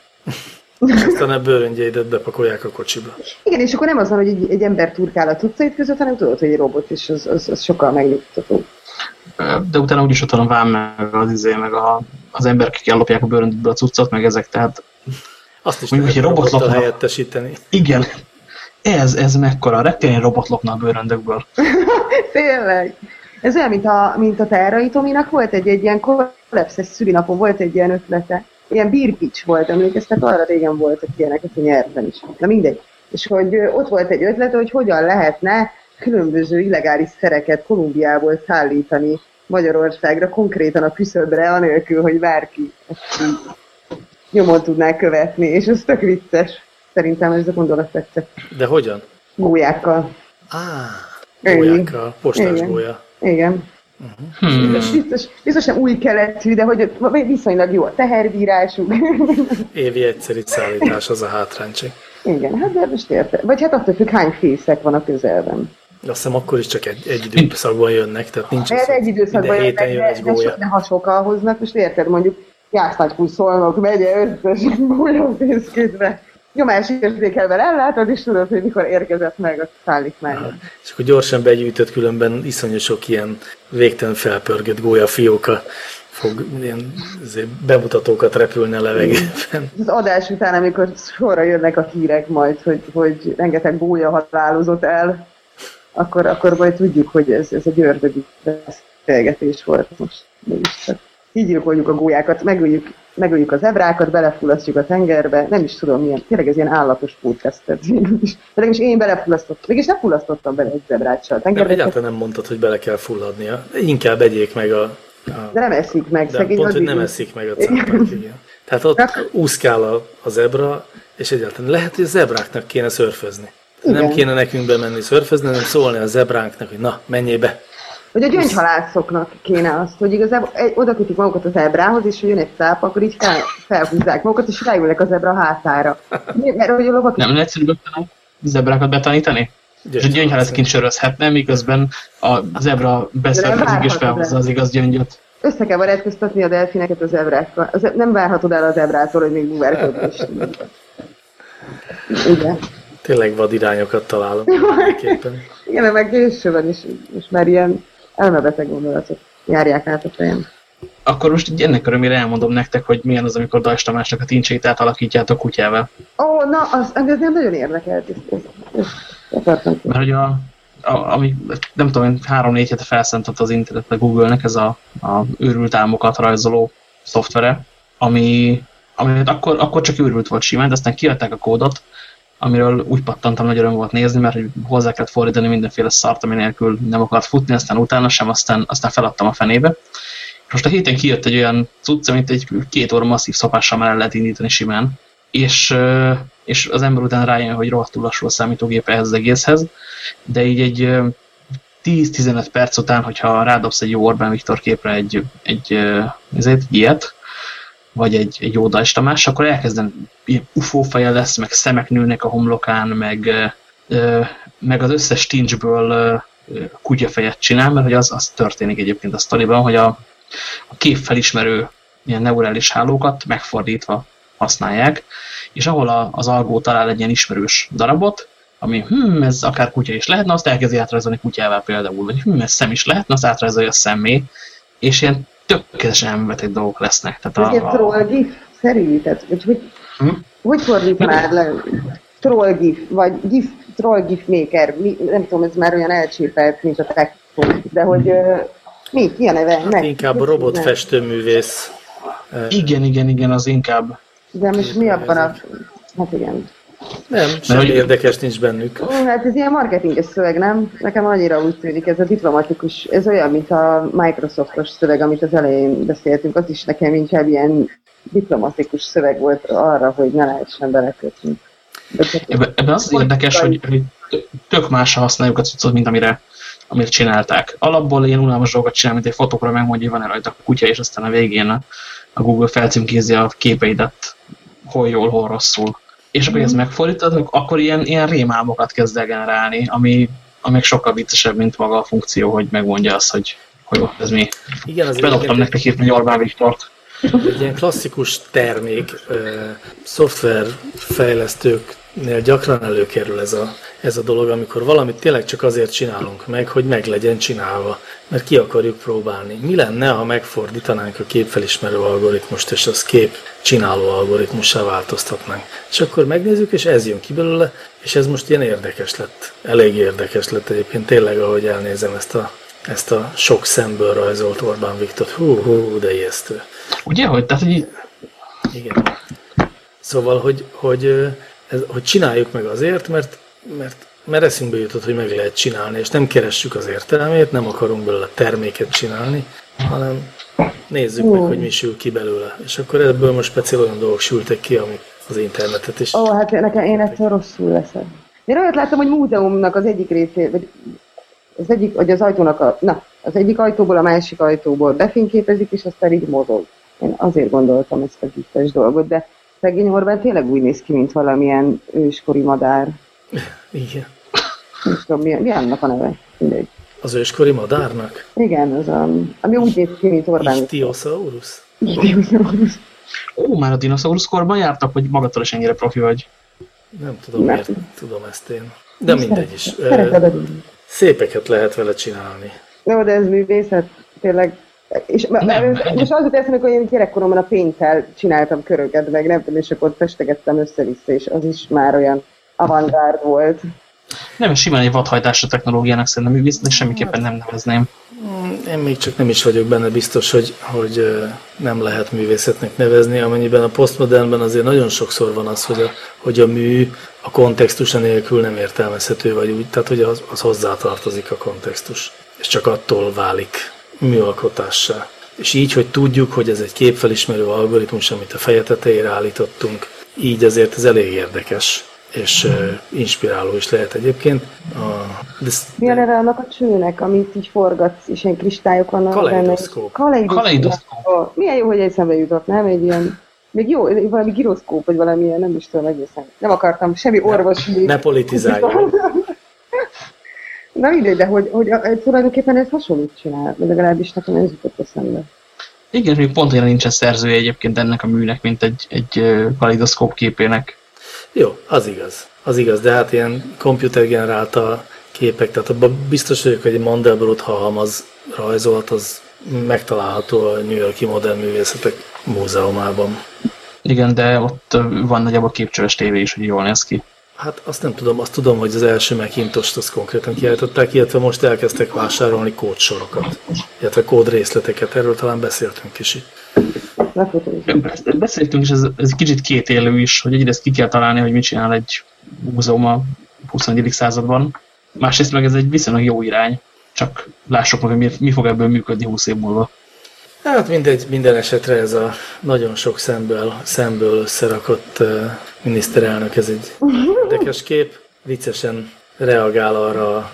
aztán a bőröngyeidet bepakolják a kocsiba. Igen, és akkor nem az van, hogy egy, egy ember turkál a cuccait között, hanem tudod, hogy egy robot, és az, az, az sokkal megnyugtató de utána úgyis ott van a vám, meg az izé, meg a, az emberek, akik ellopják a bőröndből a cuccot, meg ezek, tehát azt is mondjuk, hogy robotlopna helyettesíteni. Igen. Ez, ez mekkora, retteni robotlopna a bőröndökből. Tényleg. Ez olyan, mint a, mint a Terrai Tominak volt egy, egy ilyen kollapszes szülinapon, volt egy ilyen ötlete. Ilyen birpics volt, emlékeztek, arra régen voltak ilyenek, aki nyerten is. Na mindegy. És hogy ott volt egy ötlet, hogy hogyan lehetne különböző illegális szereket Kolumbiából szállítani Magyarországra, konkrétan a küszöbre, anélkül, hogy bárki ezt nyomon tudná követni, és ez tök vicces. Szerintem ez a gondolat tetszett. De hogyan? Gólyákkal. Á, gólyákkal, postás Igen. gólya. Igen. Uh-huh. Hmm. Biztos, biztos nem új keletű, de hogy viszonylag jó a teherbírásuk. Évi egyszerű szállítás az a hátráncsik. Igen, hát de most érte. Vagy hát attól függ, hány fészek van a közelben. Azt hiszem akkor is csak egy, egy időszakban jönnek, tehát nincs az, egy időszakban jönnek, jön egy gólya. De, de ha sokkal hoznak, most érted, mondjuk Jászlágy szolnok megye összes gólyafészkétbe nyomásérzékelvel ellátod, és tudod, hogy mikor érkezett meg a szállítmány. És akkor gyorsan begyűjtött, különben iszonyú sok ilyen végtelen felpörgött gólyafióka fog ilyen bemutatókat repülni a levegőben. Az adás után, amikor sorra jönnek a hírek majd, hogy, hogy rengeteg gólya halálozott el, akkor, akkor majd tudjuk, hogy ez, ez egy ördögi beszélgetés volt most. Mégis így gyilkoljuk a gólyákat, megöljük, megöljük az ebrákat, belefullasztjuk a tengerbe, nem is tudom milyen, tényleg ez ilyen állatos podcastet. De is én belefullasztottam, mégis nem fullasztottam bele egy zebrát sem a tengerbe. Nem, egyáltalán nem mondtad, hogy bele kell fulladnia. Inkább egyék meg a... a... De nem eszik meg. De pont, hogy nem eszik meg a cápák, igen. Tehát ott úszkál a, a zebra, és egyáltalán lehet, hogy a zebráknak kéne szörfözni. Igen. Nem kéne nekünk bemenni szörfözni, hanem szólni a zebránknak, hogy na, menjél be. Vagy a gyöngyhalászoknak kéne azt, hogy igazából oda kötik magukat az ebrához, és ha jön egy száp, akkor így fel, felhúzzák magukat, és rájulnak az ebra hátára. Mert, hogy a lovak... Nem egyszerűbb a zebrákat betanítani? És a gyöngyhalászként sörözhetne, miközben a zebra beszélkezik és felhúzza az igaz gyöngyöt. Össze kell barátkoztatni a delfineket az ebrákkal. Az, nem várhatod el az ebrától, hogy még búvárkodni Igen. Tényleg vad irányokat találok. Igen, meg később is, és már ilyen elmebeteg gondolatok járják át a fejem. Akkor most így ennek örömére elmondom nektek, hogy milyen az, amikor Dajs Tamásnak a tincsét átalakítjátok kutyával. Ó, oh, na, az, nem nagyon érdekelt. Mert hogy a, a, ami, nem tudom, három-négy hete felszentett az internetre Google-nek ez a, a őrült álmokat rajzoló szoftvere, ami, ami hát akkor, akkor csak őrült volt simán, de aztán kiadták a kódot, amiről úgy pattantam, nagy öröm volt nézni, mert hozzá kellett fordítani mindenféle szart, ami nélkül nem akart futni, aztán utána sem, aztán, aztán feladtam a fenébe. Most a héten kijött egy olyan cucc, amit egy két óra masszív szopással már el lehet indítani simán, és, és az ember után rájön, hogy rohadtul lassú a számítógép ehhez az egészhez, de így egy 10-15 perc után, hogyha rádobsz egy jó Orbán Viktor képre egy, egy, egy, egy ilyet, vagy egy, egy jó Tamás, akkor elkezden ilyen ufó feje lesz, meg szemek nőnek a homlokán, meg, meg az összes tincsből kutyafejet csinál, mert hogy az, az történik egyébként a sztoriban, hogy a, a képfelismerő ilyen neurális hálókat megfordítva használják, és ahol a, az algó talál egy ilyen ismerős darabot, ami hm, ez akár kutya is lehetne, azt elkezdi átrajzolni kutyával például, vagy hm, ez szem is lehetne, azt átrajzolja a szemmé, és ilyen tökéletesen elmebeteg dolgok lesznek. Tehát ez a, a... trollgif szerű? Tehát, hogy, hogy, hm? hogy fordítanád le? Trollgif, vagy gif, trollgif maker, mi, nem tudom, ez már olyan elcsépelt, mint a tech, de hogy mi, mi a neve? Hát inkább a robotfestőművész. Igen, igen, igen, az inkább. De most mi abban a... Hát igen. Nem, semmi hogy... érdekes nincs bennük. Ó, hát ez ilyen marketinges szöveg, nem? Nekem annyira úgy tűnik, ez a diplomatikus, ez olyan, mint a Microsoftos szöveg, amit az elején beszéltünk, az is nekem inkább ilyen diplomatikus szöveg volt arra, hogy ne lehessen belekötni. Ebben ebbe az, az érdekes, hogy, hogy tök másra használjuk a cuccot, mint amire, amire csinálták. Alapból ilyen unalmas dolgokat csinál, mint egy fotókra megmondja, hogy van-e rajta a kutya, és aztán a végén a, a Google felcímkézi a képeidet, hol jól, hol rosszul és akkor ezt mhm. megfordítod, akkor ilyen, ilyen rémálmokat kezd generálni, ami, ami sokkal viccesebb, mint maga a funkció, hogy megmondja azt, hogy, hogy ez mi. Igen, az Bedobtam nektek hívni Orbán Viktort. Egy ilyen klasszikus termék, szoftverfejlesztőknél gyakran előkerül ez a, ez a dolog, amikor valamit tényleg csak azért csinálunk meg, hogy meg legyen csinálva, mert ki akarjuk próbálni. Mi lenne, ha megfordítanánk a képfelismerő algoritmust, és az kép csináló algoritmussá változtatnánk. És akkor megnézzük, és ez jön ki belőle, és ez most ilyen érdekes lett. Elég érdekes lett egyébként tényleg, ahogy elnézem ezt a ezt a sok szemből rajzolt Orbán Viktor. Hú, hú, de ijesztő. Ugye, hogy, tehát, hogy Igen. Szóval, hogy, hogy, ez, hogy csináljuk meg azért, mert, mert, mert eszünkbe jutott, hogy meg lehet csinálni, és nem keressük az értelmét, nem akarunk belőle terméket csinálni, hanem nézzük meg, hogy mi sül ki belőle. És akkor ebből most speciál olyan dolgok sültek ki, amik az internetet is. Ó, hát nekem én ettől rosszul leszek. Én olyat láttam, hogy múzeumnak az egyik részé, vagy az egyik, vagy az ajtónak a, na, az egyik ajtóból a másik ajtóból befényképezik, és aztán így mozog. Én azért gondoltam ezt a gittes dolgot, de szegény Orbán tényleg úgy néz ki, mint valamilyen őskori madár. Igen. Nem tudom, mi, mi annak a neve? Mindegy. Az őskori madárnak? Igen, az a, ami úgy néz ki, mint Orbán. Ichthyosaurus? Ichthyosaurus. ó, már a dinoszaurusz korban jártak, hogy magadtól is ennyire profi vagy. Nem tudom, Nem. miért tudom ezt én. De mindegy is. A Szépeket lehet vele csinálni. Jó, de ez művészet, tényleg. És Nem, egy- most az jut eszembe, hogy én gyerekkoromban a pénzzel csináltam köröket, meg nem tudom, és akkor festegettem össze-vissza, és az is már olyan avantgárd volt. Nem, simán egy vadhajtásra technológiának szerintem művésznek semmiképpen nem nevezném. Mm, Én még csak nem is vagyok benne biztos, hogy, hogy nem lehet művészetnek nevezni, amennyiben a posztmodernben azért nagyon sokszor van az, hogy a, hogy a mű a kontextusa nélkül nem értelmezhető, vagy úgy, tehát hogy az, az hozzátartozik a kontextus, és csak attól válik műalkotássá. És így, hogy tudjuk, hogy ez egy képfelismerő algoritmus, amit a feje tetejére állítottunk, így azért ez elég érdekes, és inspiráló is lehet egyébként. A, de, Mi a neve annak a csőnek, amit így forgatsz, és ilyen kristályok vannak Kaleidoszkóp. Kaleidoszkóp. Kaleidoszkóp. Milyen jó, hogy eszembe jutott, nem? Egy ilyen, még jó, valami giroszkóp, vagy valamilyen, nem is tudom egészen. Nem akartam semmi orvosi... ne politizáljon. Na mindegy, de hogy, hogy a, tulajdonképpen ez hasonlót csinál, vagy legalábbis nekem ez jutott eszembe. Igen, még pont olyan nincsen szerzője egyébként ennek a műnek, mint egy, egy kaleidoszkóp képének. Jó, az igaz. Az igaz, de hát ilyen komputergenerálta képek, tehát abban biztos vagyok, hogy egy Mandelbrot, ha halmaz rajzolt, az megtalálható a New Yorki Modern Művészetek Múzeumában. Igen, de ott van nagyjából képcsöves tévé is, hogy jól néz ki. Hát azt nem tudom, azt tudom, hogy az első Macintosh-t azt konkrétan kiállították, illetve most elkezdtek vásárolni kódsorokat, illetve kódrészleteket, erről talán beszéltünk is. itt. Beszéltünk, és ez, ez kicsit kétélő is, hogy egyrészt ki kell találni, hogy mit csinál egy múzeum a 21. században. Másrészt meg ez egy viszonylag jó irány, csak lássuk meg, hogy mi, mi fog ebből működni 20 év múlva. Hát mindegy, minden esetre ez a nagyon sok szemből, szemből összerakott miniszterelnök, ez egy érdekes kép. Viccesen reagál arra,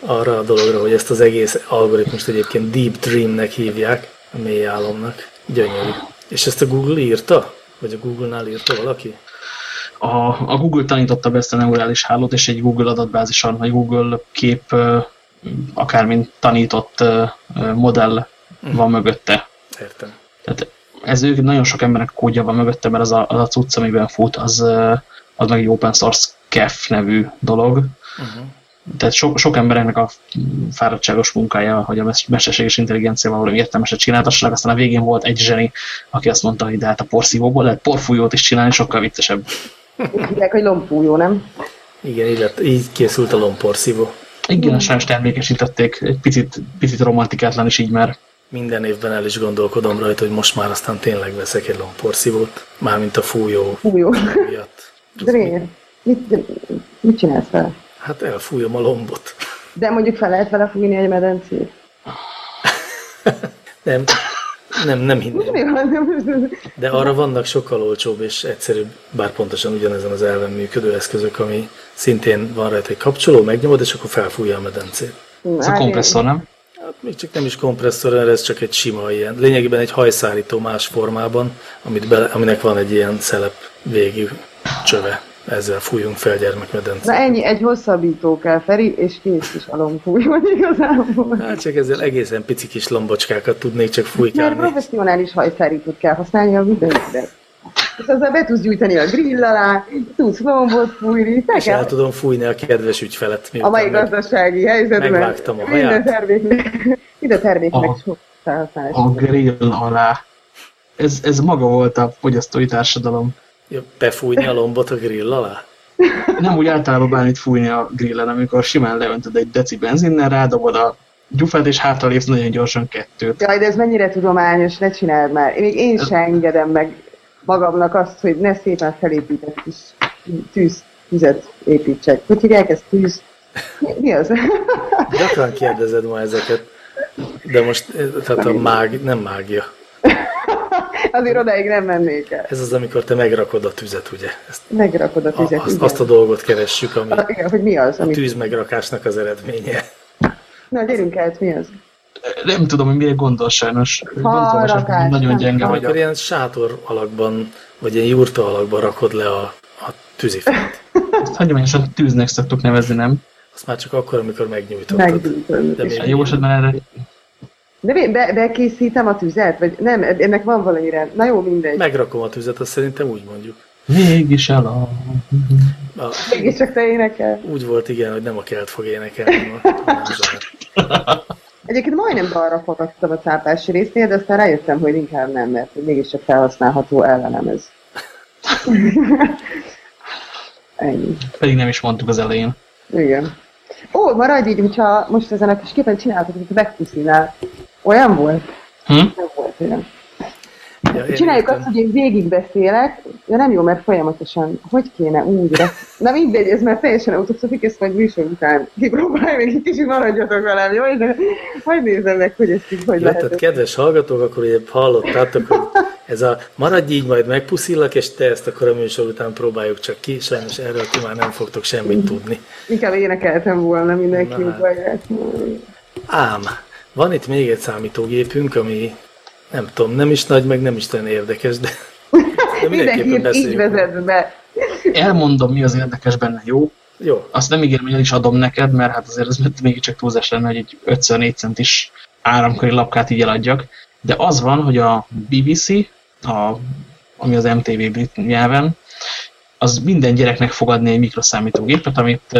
arra a dologra, hogy ezt az egész algoritmust egyébként Deep Dreamnek hívják, a mély álomnak. Gyönyörű. És ezt a Google írta? Vagy a Google-nál írta valaki? A, a Google tanította be ezt a neurális hálót, és egy Google adatbázison, vagy Google kép akármint tanított ö, van mögötte. Értem. Tehát ez ők nagyon sok embernek kódja van mögötte, mert az a, az a cucc, amiben fut, az, ö, az meg egy open source KEF nevű dolog. Uh-huh. Tehát so, sok embereknek a fáradtságos munkája, hogy a mes- mesterséges intelligenciával valami értelmeset csináltassanak, aztán a végén volt egy zseni, aki azt mondta, hogy de hát a porszívóból lehet porfújót is csinálni, sokkal viccesebb. Hívják, hogy lombfújó, nem? Igen, így, lett, így készült a lomporszívó. Igen, sajnos termékesítették, egy picit, picit romantikátlan is így már. Minden évben el is gondolkodom rajta, hogy most már aztán tényleg veszek egy lomporszívót, mármint a fújó Fújó. miatt. Miért? Mit, mit csinálsz vele? Hát elfújom a lombot. De mondjuk fel lehet vele fújni egy medencét. Nem, nem, nem hinném. De arra vannak sokkal olcsóbb és egyszerűbb, bár pontosan ugyanezen az elven működő eszközök, ami szintén van rajta egy kapcsoló, megnyomod, és akkor felfújja a medencét. Ez a kompresszor, nem? Hát még csak nem is kompresszor, ez csak egy sima ilyen. Lényegében egy hajszárító más formában, amit bele, aminek van egy ilyen szelep végű csöve. Ezzel fújunk fel gyermekmedencét. Na ennyi, egy hosszabbító kell, Feri, és kész is a lombfújó igazából. Hát csak ezzel egészen pici kis lombocskákat tudnék csak Mert fújkálni. professzionális hajszárítót kell használni a mindenkinek. És azzal be tudsz gyújtani a grill alá, tudsz lombot fújni, te És el kell tudom fújni a kedves ügyfelet. a mai gazdasági helyzetben. megvágtam a Minden haját. terméknek, minden terméknek A- sok felhasználás. A grill alá. Ez, ez maga volt a fogyasztói társadalom. Ja, Befújni a lombot a grill alá? Nem úgy általában bármit fújni a grillen, amikor simán leöntöd egy deci benzinnel, rádobod a gyufát, és hátralépsz nagyon gyorsan kettőt. Jaj, de ez mennyire tudományos, ne csináld már. Még én sem engedem meg magamnak azt, hogy ne szépen felépített kis tűz, tüzet építsek. Hogy hívják ezt tűz? Mi, az? Gyakran kérdezed ma ezeket, de most tehát a mág, nem mágia. Azért odáig nem mennék el. Ez az, amikor te megrakod a tüzet, ugye? Ezt Megrakod a a, tüzet, azt, igen. azt a dolgot keressük, ami Ah, igen, hogy mi az? a Amit... tűz megrakásnak az eredménye. Na, gyerünk el, mi az? Nem tudom, hogy mire gondol sajnos. Gondolom, nagyon gyenge vagyok. Amikor ilyen sátor alakban, vagy ilyen jurta alakban rakod le a, a tűzifát. Ezt hagyományosan tűznek szoktuk nevezni, nem? Azt már csak akkor, amikor megnyújtottad. Meggyújtod. De még- Jó esetben erre De mi, be, bekészítem a tüzet? Vagy nem, ennek van valami rend. Na jó, mindegy. Megrakom a tüzet, azt szerintem úgy mondjuk. mégis el a... A, Mégis csak te énekel. úgy volt igen, hogy nem a kelt fog énekelni. Egyébként majdnem balra fogadtam a cápási résznél, de aztán rájöttem, hogy inkább nem, mert mégiscsak felhasználható ellenem ez. Ennyi. Pedig nem is mondtuk az elején. Igen. Ó, maradj így, hogyha most ezen a kis képen csinálhatod, hogy megpuszilnál. Olyan volt? Hm? Nem volt olyan. Ja, Csináljuk értem. azt, hogy én végigbeszélek, de nem jó, mert folyamatosan, hogy kéne de... Na mindegy, ez már teljesen autoszofik, ezt majd műsor után kipróbálj, még egy kicsit maradjatok velem, jó? De majd nézem meg, hogy ezt így hogy Ja, tehát lehet. kedves hallgatók, akkor ugye hallottátok, hogy ez a maradj így, majd megpuszillak, és te ezt akkor a műsor után próbáljuk csak ki, sajnos erről ti már nem fogtok semmit tudni. Inkább énekeltem volna mindenki Na hát. udvarját. Ám, van itt még egy számítógépünk, ami nem tudom, nem is nagy, meg nem is olyan érdekes, de, de mindenképpen Mindenki így vezet be. Elmondom, mi az érdekes benne, jó? Jó, Azt nem ígérem, hogy el is adom neked, mert hát azért ez mégiscsak túlzás lenne, hogy egy 5 centis áramkori lapkát így eladjak. De az van, hogy a BBC, a, ami az MTV brit nyelven, az minden gyereknek fog adni egy mikroszámítógépet, amit,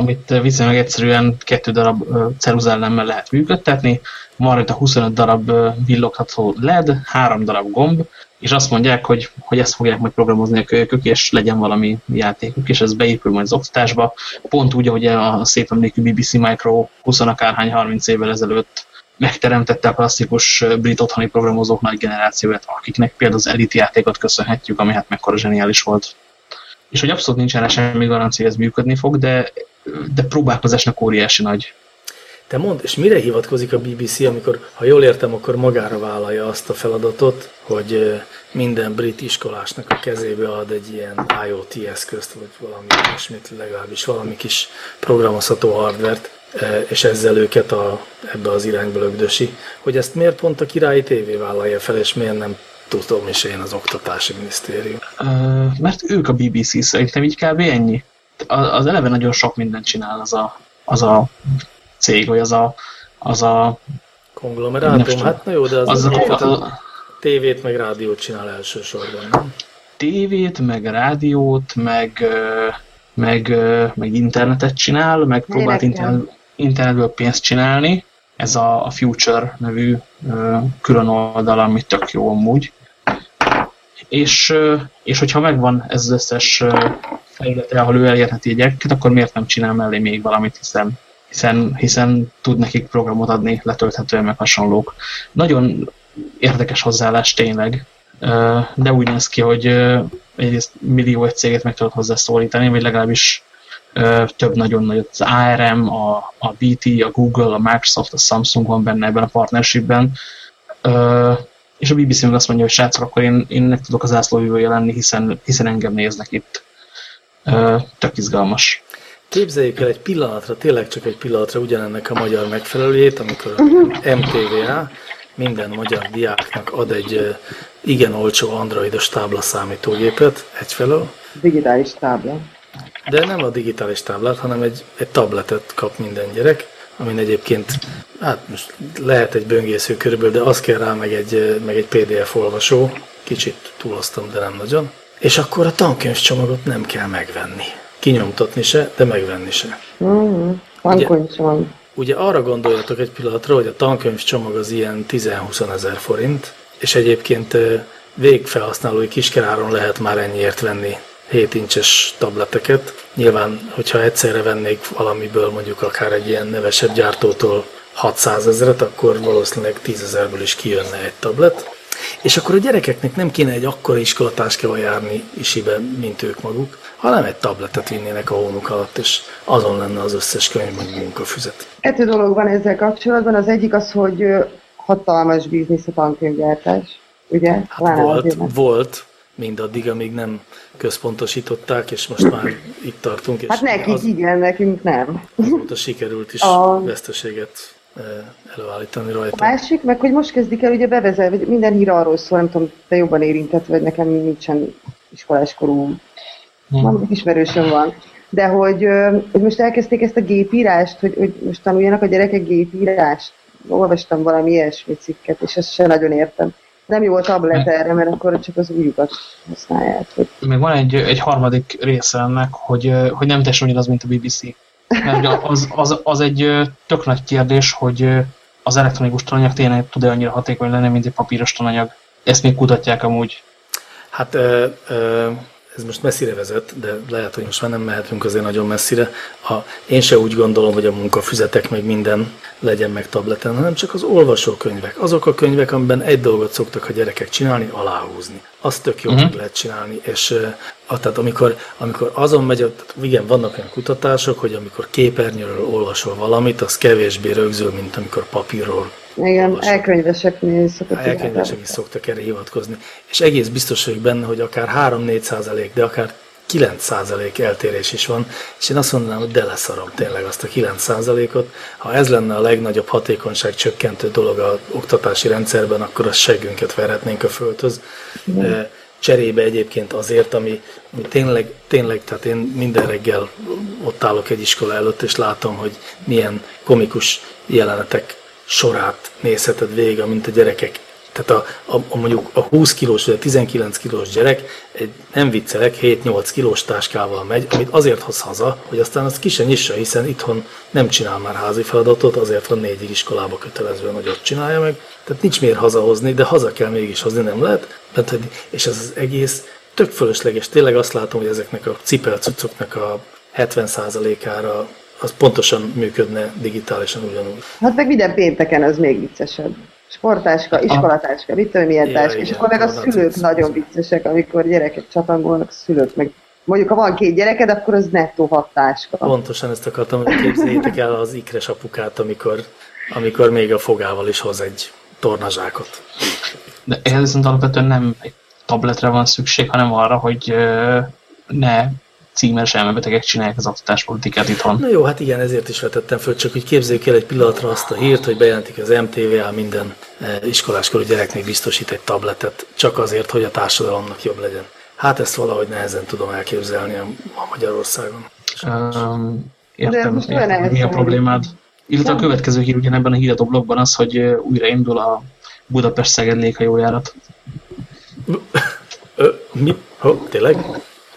amit viszonylag egyszerűen kettő darab ceruzellemmel lehet működtetni. Van rajta 25 darab villogható LED, három darab gomb, és azt mondják, hogy, hogy ezt fogják majd programozni a kölykök, és legyen valami játékuk, és ez beépül majd az oktatásba. Pont úgy, ahogy a szép emlékű BBC Micro 20 akárhány 30 évvel ezelőtt megteremtette a klasszikus brit otthoni programozók nagy generációját, akiknek például az Elite játékot köszönhetjük, ami hát mekkora zseniális volt. És hogy abszolút nincsen rá semmi garancia, hogy ez működni fog, de, de próbálkozásnak óriási nagy. te mondd, és mire hivatkozik a BBC, amikor, ha jól értem, akkor magára vállalja azt a feladatot, hogy minden brit iskolásnak a kezébe ad egy ilyen IoT eszközt, vagy valami ilyesmit, legalábbis valami kis programozható hardvert, és ezzel őket a, ebbe az irányba lögdösi. Hogy ezt miért pont a királyi tévé vállalja fel, és miért nem tudom is én az oktatási minisztérium. Ö, mert ők a BBC, szerintem így kb. ennyi. Az eleve nagyon sok mindent csinál az a, az a cég, vagy az a, az a, Konglomerátum? Hát na jó, de az, az, az, a, az, a tévét meg rádiót csinál elsősorban, nem? tévét, meg rádiót, meg, meg, meg internetet csinál, meg próbált internet, internetből pénzt csinálni. Ez a, a Future nevű külön oldal, ami tök jó amúgy. És, és hogyha megvan ez az összes felülete, ahol ő elérheti jegyeket, akkor miért nem csinál mellé még valamit, hiszen, hiszen, hiszen tud nekik programot adni, letölthetően meg hasonlók. Nagyon érdekes hozzáállás tényleg, de úgy néz ki, hogy egyrészt millió egy céget meg tudod hozzá szólítani, vagy legalábbis több nagyon nagyot. Az ARM, a, a BT, a Google, a Microsoft, a Samsung van benne ebben a partnershipben. És a BBC meg azt mondja, hogy srácok, akkor én, én nek tudok az ászlóvívője lenni, hiszen, hiszen engem néznek itt. Tök izgalmas. Képzeljük el egy pillanatra, tényleg csak egy pillanatra ugyanennek a magyar megfelelőjét, amikor a MTVA minden magyar diáknak ad egy igen olcsó androidos táblaszámítógépet egyfelől, Digitális tábla. de nem a digitális táblát, hanem egy, egy tabletet kap minden gyerek, amin egyébként, hát most lehet egy böngésző körülbelül, de az kell rá meg egy, meg egy PDF olvasó, kicsit túloztam, de nem nagyon. És akkor a tankönyvcsomagot nem kell megvenni. Kinyomtatni se, de megvenni se. Mm, Tankönyv sem van. Ugye arra gondoljatok egy pillanatra, hogy a tankönyv csomag az ilyen 10-20 ezer forint, és egyébként végfelhasználói kiskeráron lehet már ennyiért venni 7 incses tableteket. Nyilván, hogyha egyszerre vennék valamiből, mondjuk akár egy ilyen nevesebb gyártótól 600 ezeret, akkor valószínűleg 10 ezerből is kijönne egy tablet. És akkor a gyerekeknek nem kéne egy akkora iskolatáskával járni isibe, mint ők maguk, hanem egy tabletet vinnének a hónuk alatt, és azon lenne az összes könyv, meg munkafüzet. Kettő dolog van ezzel kapcsolatban. Az egyik az, hogy hatalmas biznisz a tankönyvgyártás, ugye? Hát volt, volt, mindaddig, amíg nem központosították, és most már itt tartunk. És hát nekik az, igen, nekünk nem. Azóta sikerült is a... veszteséget előállítani rajta. A másik, meg hogy most kezdik el ugye bevezetni, minden hír arról szól, nem tudom, te jobban érintett vagy, nekem nincsen iskoláskorú, hmm. ismerősöm van. De hogy, hogy most elkezdték ezt a gépírást, hogy, hogy most tanuljanak a gyerekek gépírást. Olvastam valami ilyesmi cikket, és ezt sem nagyon értem. Nem jó a tablet erre, mert akkor csak az újukat használják. Hogy... Még van egy, egy harmadik része ennek, hogy, hogy nem teljesen az, mint a BBC. Mert az, az, az egy tök nagy kérdés, hogy az elektronikus tananyag tényleg tud-e annyira hatékony lenni, mint egy papíros tananyag. Ezt még kutatják amúgy. Hát ö, ö, ez most messzire vezet, de lehet, hogy most már nem mehetünk azért nagyon messzire. A, én se úgy gondolom, hogy a munkafüzetek meg minden legyen meg tableten, hanem csak az olvasókönyvek. Azok a könyvek, amiben egy dolgot szoktak a gyerekek csinálni, aláhúzni. Azt tök jó uh-huh. lehet csinálni, és a, tehát amikor, amikor azon megy, tehát igen, vannak olyan kutatások, hogy amikor képernyőről olvasol valamit, az kevésbé rögzül, mint amikor papírról igen, elkönyveseknél is szoktak. Elkönyvesek is szoktak erre hivatkozni. És egész biztos vagyok benne, hogy akár 3-4 százalék, de akár 9 százalék eltérés is van, és én azt mondanám, hogy de leszarom tényleg azt a 9 százalékot. Ha ez lenne a legnagyobb hatékonyság csökkentő dolog a oktatási rendszerben, akkor a seggünket verhetnénk a földhöz. Mm. Cserébe egyébként azért, ami, ami tényleg, tényleg, tehát én minden reggel ott állok egy iskola előtt, és látom, hogy milyen komikus jelenetek sorát nézheted végig, mint a gyerekek. Tehát a, a, a mondjuk a 20 kilós vagy a 19 kilós gyerek egy, nem viccelek, 7-8 kilós táskával megy, amit azért hoz haza, hogy aztán azt ki se nyissa, hiszen itthon nem csinál már házi feladatot, azért van négyig iskolába kötelezően, hogy ott csinálja meg. Tehát nincs miért hazahozni, de haza kell mégis hozni, nem lehet. Mert, és ez az egész tök fölösleges. Tényleg azt látom, hogy ezeknek a cipelcucoknak a 70%-ára az pontosan működne digitálisan ugyanúgy. Hát meg minden pénteken az még viccesebb. Sportáska, iskolatáska, mit tudom, milyen ja, táska, és akkor meg a szülők nagyon viccesek, amikor gyerekek csatangolnak, szülők meg mondjuk ha van két gyereked, akkor az nettó hat táska. Pontosan ezt akartam, hogy képzeljétek el az ikres apukát, amikor, amikor még a fogával is hoz egy tornazsákot. De ehhez alapvetően nem egy tabletre van szükség, hanem arra, hogy ne címeres elmebetegek csinálják az oktatáspolitikát itthon. Na jó, hát igen, ezért is vetettem föl, csak hogy képzeljük el egy pillanatra azt a hírt, hogy bejelentik az MTVA minden eh, iskoláskorú gyereknek biztosít egy tabletet, csak azért, hogy a társadalomnak jobb legyen. Hát ezt valahogy nehezen tudom elképzelni a, a Magyarországon. Um, értem, értem mi a problémád. Illetve a következő hír ugyanebben a híradó blogban az, hogy újraindul a Budapest-Szeged járat. Mi? Oh, tényleg?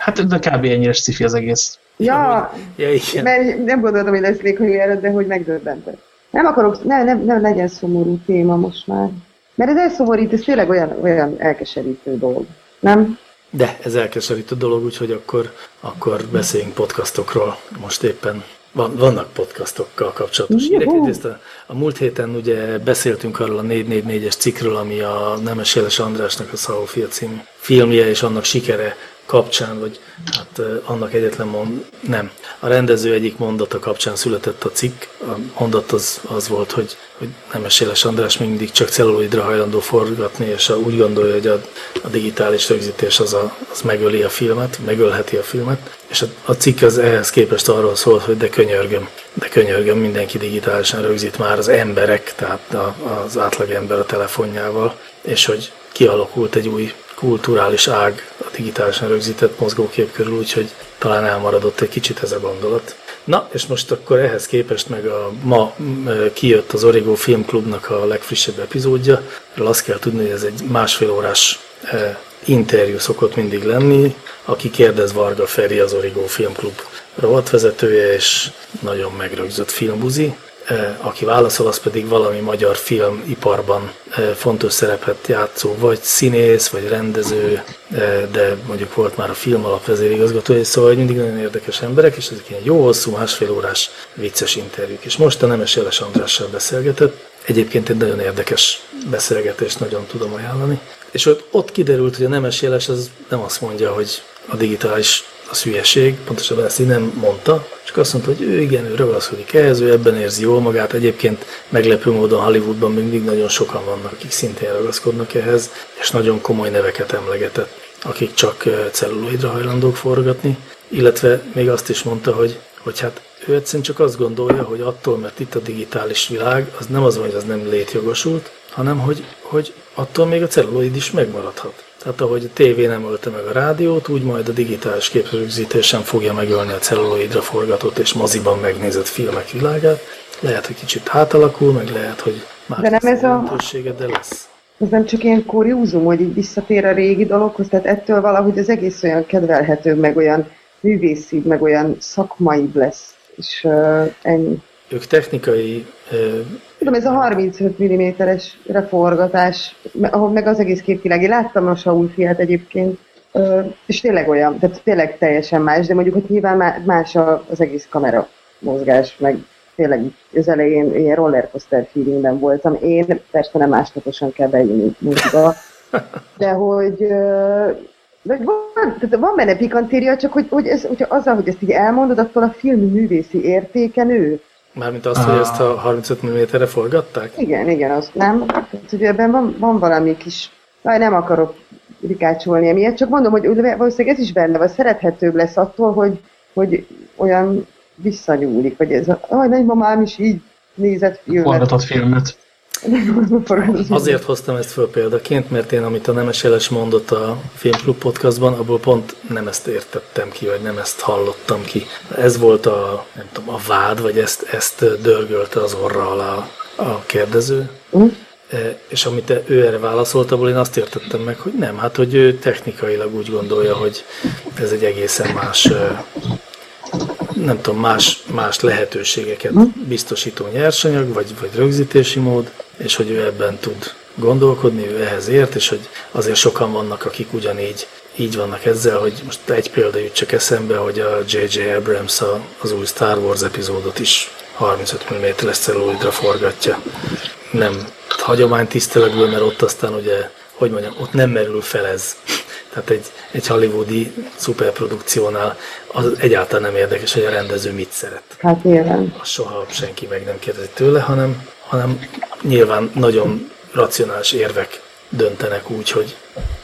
Hát de kb. ennyire sci az egész. Ja, ja igen. mert nem gondoltam, hogy lesz még járat, de hogy megdöbbentett. Nem akarok, ne, ne, ne legyen szomorú téma most már. Mert ez elszomorít, ez tényleg olyan, olyan elkeserítő dolog. Nem? De ez elkeserítő dolog, úgyhogy akkor, akkor beszéljünk podcastokról. Most éppen van, vannak podcastokkal kapcsolatos hírek. Egyrészt a, a múlt héten ugye beszéltünk arról a 444-es cikkről, ami a Nemes Éles Andrásnak a Szaófia című filmje, és annak sikere kapcsán, vagy hát annak egyetlen mond, nem. A rendező egyik mondata kapcsán született a cikk. A mondat az, az volt, hogy, hogy Nemes Éles András mindig csak celluloidra hajlandó forgatni, és úgy gondolja, hogy a, a digitális rögzítés az, a, az megöli a filmet, megölheti a filmet. És a, a cikk az ehhez képest arról szólt, hogy de könyörgöm, de könyörgöm, mindenki digitálisan rögzít már az emberek, tehát a, az átlagember a telefonjával, és hogy kialakult egy új kulturális ág a digitálisan rögzített mozgókép körül, úgyhogy talán elmaradott egy kicsit ez a gondolat. Na, és most akkor ehhez képest meg a ma kijött az Origo Filmklubnak a legfrissebb epizódja. Erről azt kell tudni, hogy ez egy másfél órás interjú szokott mindig lenni. Aki kérdez, Varga Feri, az Origo Filmklub rovatvezetője, és nagyon megrögzött filmbuzi. Aki válaszol, az pedig valami magyar filmiparban fontos szerepet játszó, vagy színész, vagy rendező, de mondjuk volt már a film alapvezérigazgatója, szóval mindig nagyon érdekes emberek, és ezek ilyen jó hosszú, másfél órás vicces interjúk. És most a Nemes Jeles Andrással beszélgetett, Egyébként egy nagyon érdekes beszélgetést nagyon tudom ajánlani. És ott, ott kiderült, hogy a nemes jeles az nem azt mondja, hogy a digitális az hülyeség, pontosabban ezt így nem mondta, csak azt mondta, hogy ő igen, ő ragaszkodik ehhez, ő ebben érzi jól magát. Egyébként meglepő módon Hollywoodban mindig nagyon sokan vannak, akik szintén ragaszkodnak ehhez, és nagyon komoly neveket emlegetett, akik csak celluloidra hajlandók forgatni, illetve még azt is mondta, hogy, hogy hát ő egyszerűen csak azt gondolja, hogy attól, mert itt a digitális világ, az nem az, hogy az nem létjogosult, hanem hogy, hogy attól még a celluloid is megmaradhat. Tehát ahogy a tévé nem ölte meg a rádiót, úgy majd a digitális képrögzítés sem fogja megölni a celluloidra forgatott és moziban megnézett filmek világát. Lehet, hogy kicsit átalakul, meg lehet, hogy már de nem ez a... de lesz. Ez nem csak ilyen kuriózum, hogy így visszatér a régi dologhoz, tehát ettől valahogy az egész olyan kedvelhető, meg olyan művészi, meg olyan szakmai lesz, és uh, ennyi. Ők technikai Tudom, ez a 35 mm-es reforgatás, ahol meg az egész képvilág. Én láttam a Saul fiát egyébként, és tényleg olyan, tehát tényleg teljesen más, de mondjuk, hogy nyilván más az egész kamera mozgás, meg tényleg az elején ilyen rollercoaster feelingben voltam. Én persze nem másnaposan kell beülni múltba, de hogy de van, tehát van benne pikantéria, csak hogy, hogy ez, hogyha azzal, hogy ezt így elmondod, attól a film művészi értéke nő. Mármint azt, hogy ezt a 35 mm-re forgatták? Igen, igen, azt nem. Hát, ugye ebben van, van valami kis... Aj, nem akarok rikácsolni emiatt, csak mondom, hogy valószínűleg ez is benne van, szerethetőbb lesz attól, hogy, hogy olyan visszanyúlik, hogy ez a, aj, nagymamám is így nézett filmet. Forgatott filmet. Azért hoztam ezt föl példaként, mert én, amit a Nemes Jeles mondott a Filmklub podcastban, abból pont nem ezt értettem ki, vagy nem ezt hallottam ki. Ez volt a, nem tudom, a vád, vagy ezt, ezt dörgölte az orra alá a kérdező. Uh. És amit ő erre válaszolt, abból én azt értettem meg, hogy nem, hát hogy ő technikailag úgy gondolja, hogy ez egy egészen más nem tudom, más, más lehetőségeket biztosító nyersanyag, vagy, vagy rögzítési mód, és hogy ő ebben tud gondolkodni, ő ehhez ért, és hogy azért sokan vannak, akik ugyanígy így vannak ezzel, hogy most egy példa jut csak eszembe, hogy a J.J. Abrams az új Star Wars epizódot is 35 mm-es celluloidra forgatja. Nem hagyománytiszteletből, mert ott aztán ugye, hogy mondjam, ott nem merül fel ez. Tehát egy, egy hollywoodi szuperprodukciónál az egyáltalán nem érdekes, hogy a rendező mit szeret. Hát nyilván. Azt soha senki meg nem kérdezi tőle, hanem, hanem nyilván nagyon racionális érvek döntenek úgy, hogy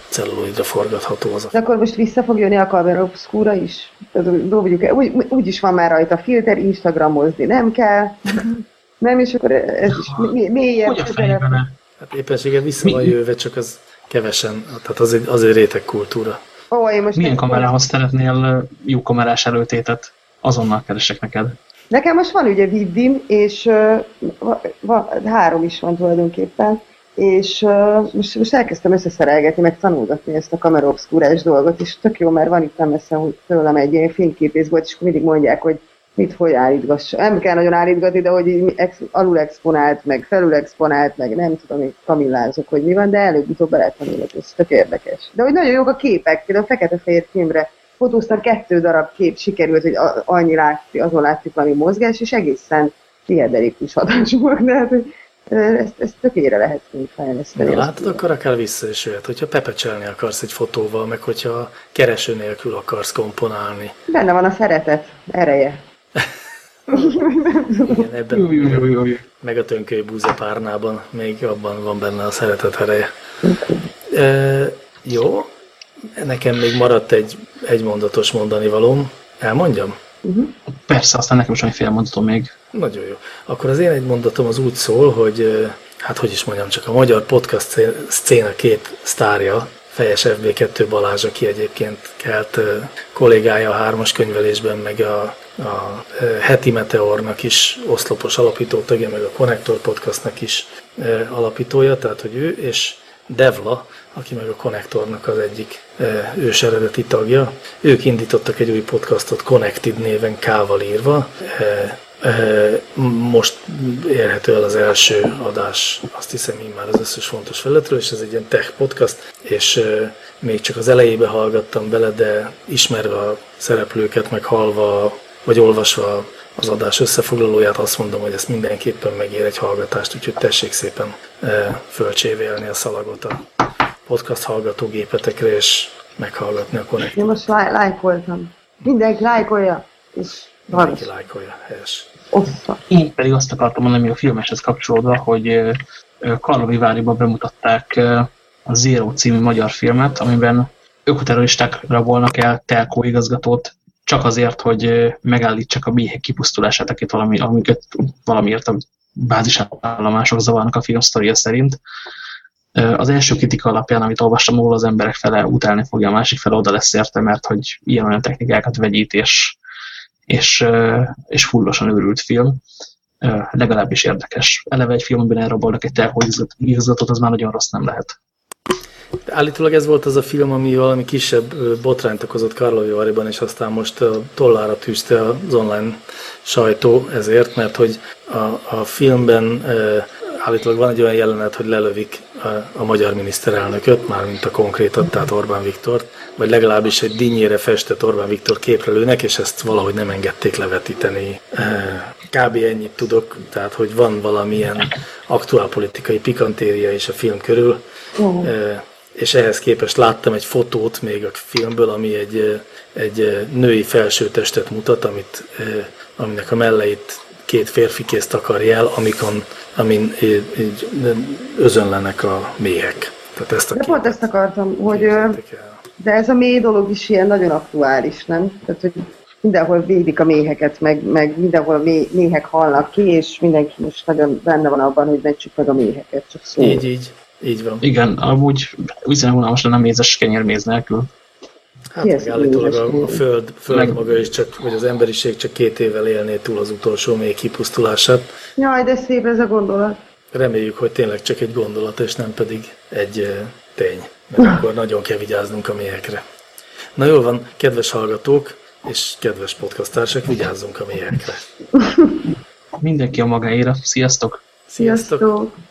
celluloidra forgatható az. De akkor most vissza fog jönni a Camera Obscura is? Dobjuk, úgy, úgy is van már rajta filter, Instagramozni nem kell. Nem, és akkor ez is mélyebb. Hogy a fejben Hát éppenséggel vissza van jöve, csak az kevesen, tehát az egy, az egy réteg kultúra. Ó, én most Milyen kamerához szeretnél jó kamerás előtétet? Azonnal keresek neked. Nekem most van ugye Viddim, és uh, va, va, három is van tulajdonképpen, és uh, most, most elkezdtem összeszerelgetni, meg tanulgatni ezt a kamera obszkúrás dolgot, és tök jó, mert van itt nem messze hogy tőlem egy ilyen fényképészbolt, és mindig mondják, hogy mit hogy állítgassa. Nem kell nagyon állítgatni, de hogy ex, alul exponált, meg felül exponált, meg nem tudom, hogy kamillázok, hogy mi van, de előbb-utóbb bele tanulok, ez tök érdekes. De hogy nagyon jók a képek, például a fekete-fehér filmre fotóztam kettő darab kép sikerült, hogy annyi látszik, azon látszik valami mozgás, és egészen diaderikus hatásúak, de hát, ezt, ezt tökére lehet fejleszteni. Na, látod, akkor akár vissza is jöhet, hogyha pepecselni akarsz egy fotóval, meg hogyha kereső nélkül akarsz komponálni. Benne van a szeretet ereje. Igen, ebben jó, jó, jó, jó. meg a tönköly búzapárnában még abban van benne a szeretet ereje. E, jó, nekem még maradt egy, egy mondatos mondani valóm. Elmondjam? Uh-huh. Persze, aztán nekem is van egy fél mondatom még. Nagyon jó. Akkor az én egy mondatom az úgy szól, hogy hát hogy is mondjam, csak a magyar podcast szcéna két sztárja, Fejes FB2 Balázs, aki egyébként kelt kollégája a hármas könyvelésben, meg a a Heti Meteornak is oszlopos alapító tagja, meg a Connector Podcastnak is alapítója, tehát hogy ő és Devla, aki meg a Connectornak az egyik ős eredeti tagja. Ők indítottak egy új podcastot Connected néven K-val írva, Most érhető el az első adás, azt hiszem így már az összes fontos felületről, és ez egy ilyen tech podcast, és még csak az elejébe hallgattam bele, de ismerve a szereplőket, meg halva, vagy olvasva az adás összefoglalóját, azt mondom, hogy ezt mindenképpen megér egy hallgatást, úgyhogy tessék szépen fölcsévélni a szalagot a podcast hallgatógépetekre, és meghallgatni a konnektor. Én most lájkoltam. Mindenki lájkolja, és Mindenki lájkolja, helyes. Ossza. Én pedig azt akartam mondani, hogy a filmeshez kapcsolódva, hogy Karlovi Váriban bemutatták a Zero című magyar filmet, amiben ökoterroristák rabolnak el telkó igazgatót, csak azért, hogy megállítsák a méhek kipusztulását, akit valami, amiket valamiért a bázisállomások zavarnak a film sztoria szerint. Az első kritika alapján, amit olvastam róla, az emberek fele utálni fogja, a másik fele oda lesz érte, mert hogy ilyen-olyan technikákat vegyít, és, és, és fullosan őrült film. Legalábbis érdekes. Eleve egy filmben elrabolnak egy telkóigazgatót, az már nagyon rossz nem lehet. Állítólag ez volt az a film, ami valami kisebb botrányt okozott Karlovy és aztán most tollára tűzte az online sajtó ezért, mert hogy a, a filmben e, állítólag van egy olyan jelenet, hogy lelövik a, a magyar miniszterelnököt, mármint a konkrétat, tehát Orbán Viktort, vagy legalábbis egy dinnyére festett Orbán Viktor képrelőnek, és ezt valahogy nem engedték levetíteni. Kb. ennyit tudok, tehát hogy van valamilyen aktuálpolitikai pikantéria is a film körül. És ehhez képest láttam egy fotót még a filmből, ami egy, egy női felsőtestet mutat, amit, aminek a melleit két férfi kész takarja el, amikon, amin így özönlenek a méhek. Tehát ezt a de pont ezt akartam, hogy de ez a mély dolog is ilyen nagyon aktuális, nem? Tehát, hogy mindenhol védik a méheket, meg, meg mindenhol a méhek halnak ki, és mindenki most nagyon benne van abban, hogy mentsük meg a méheket, csak szó. Így, így. Így van. Igen, amúgy viszonylag unalmas lenne mézes kenyérméz nélkül. Hát meg állítólag a, a föld, föld meg... maga is csak, vagy az emberiség csak két évvel élné túl az utolsó még kipusztulását. Jaj, de szép ez a gondolat. Reméljük, hogy tényleg csak egy gondolat, és nem pedig egy tény. Mert akkor nagyon kell vigyáznunk a méhekre. Na jól van, kedves hallgatók, és kedves podcasttársak, vigyázzunk a méhekre. Mindenki a magáéra. Sziasztok! Sziasztok! Sziasztok.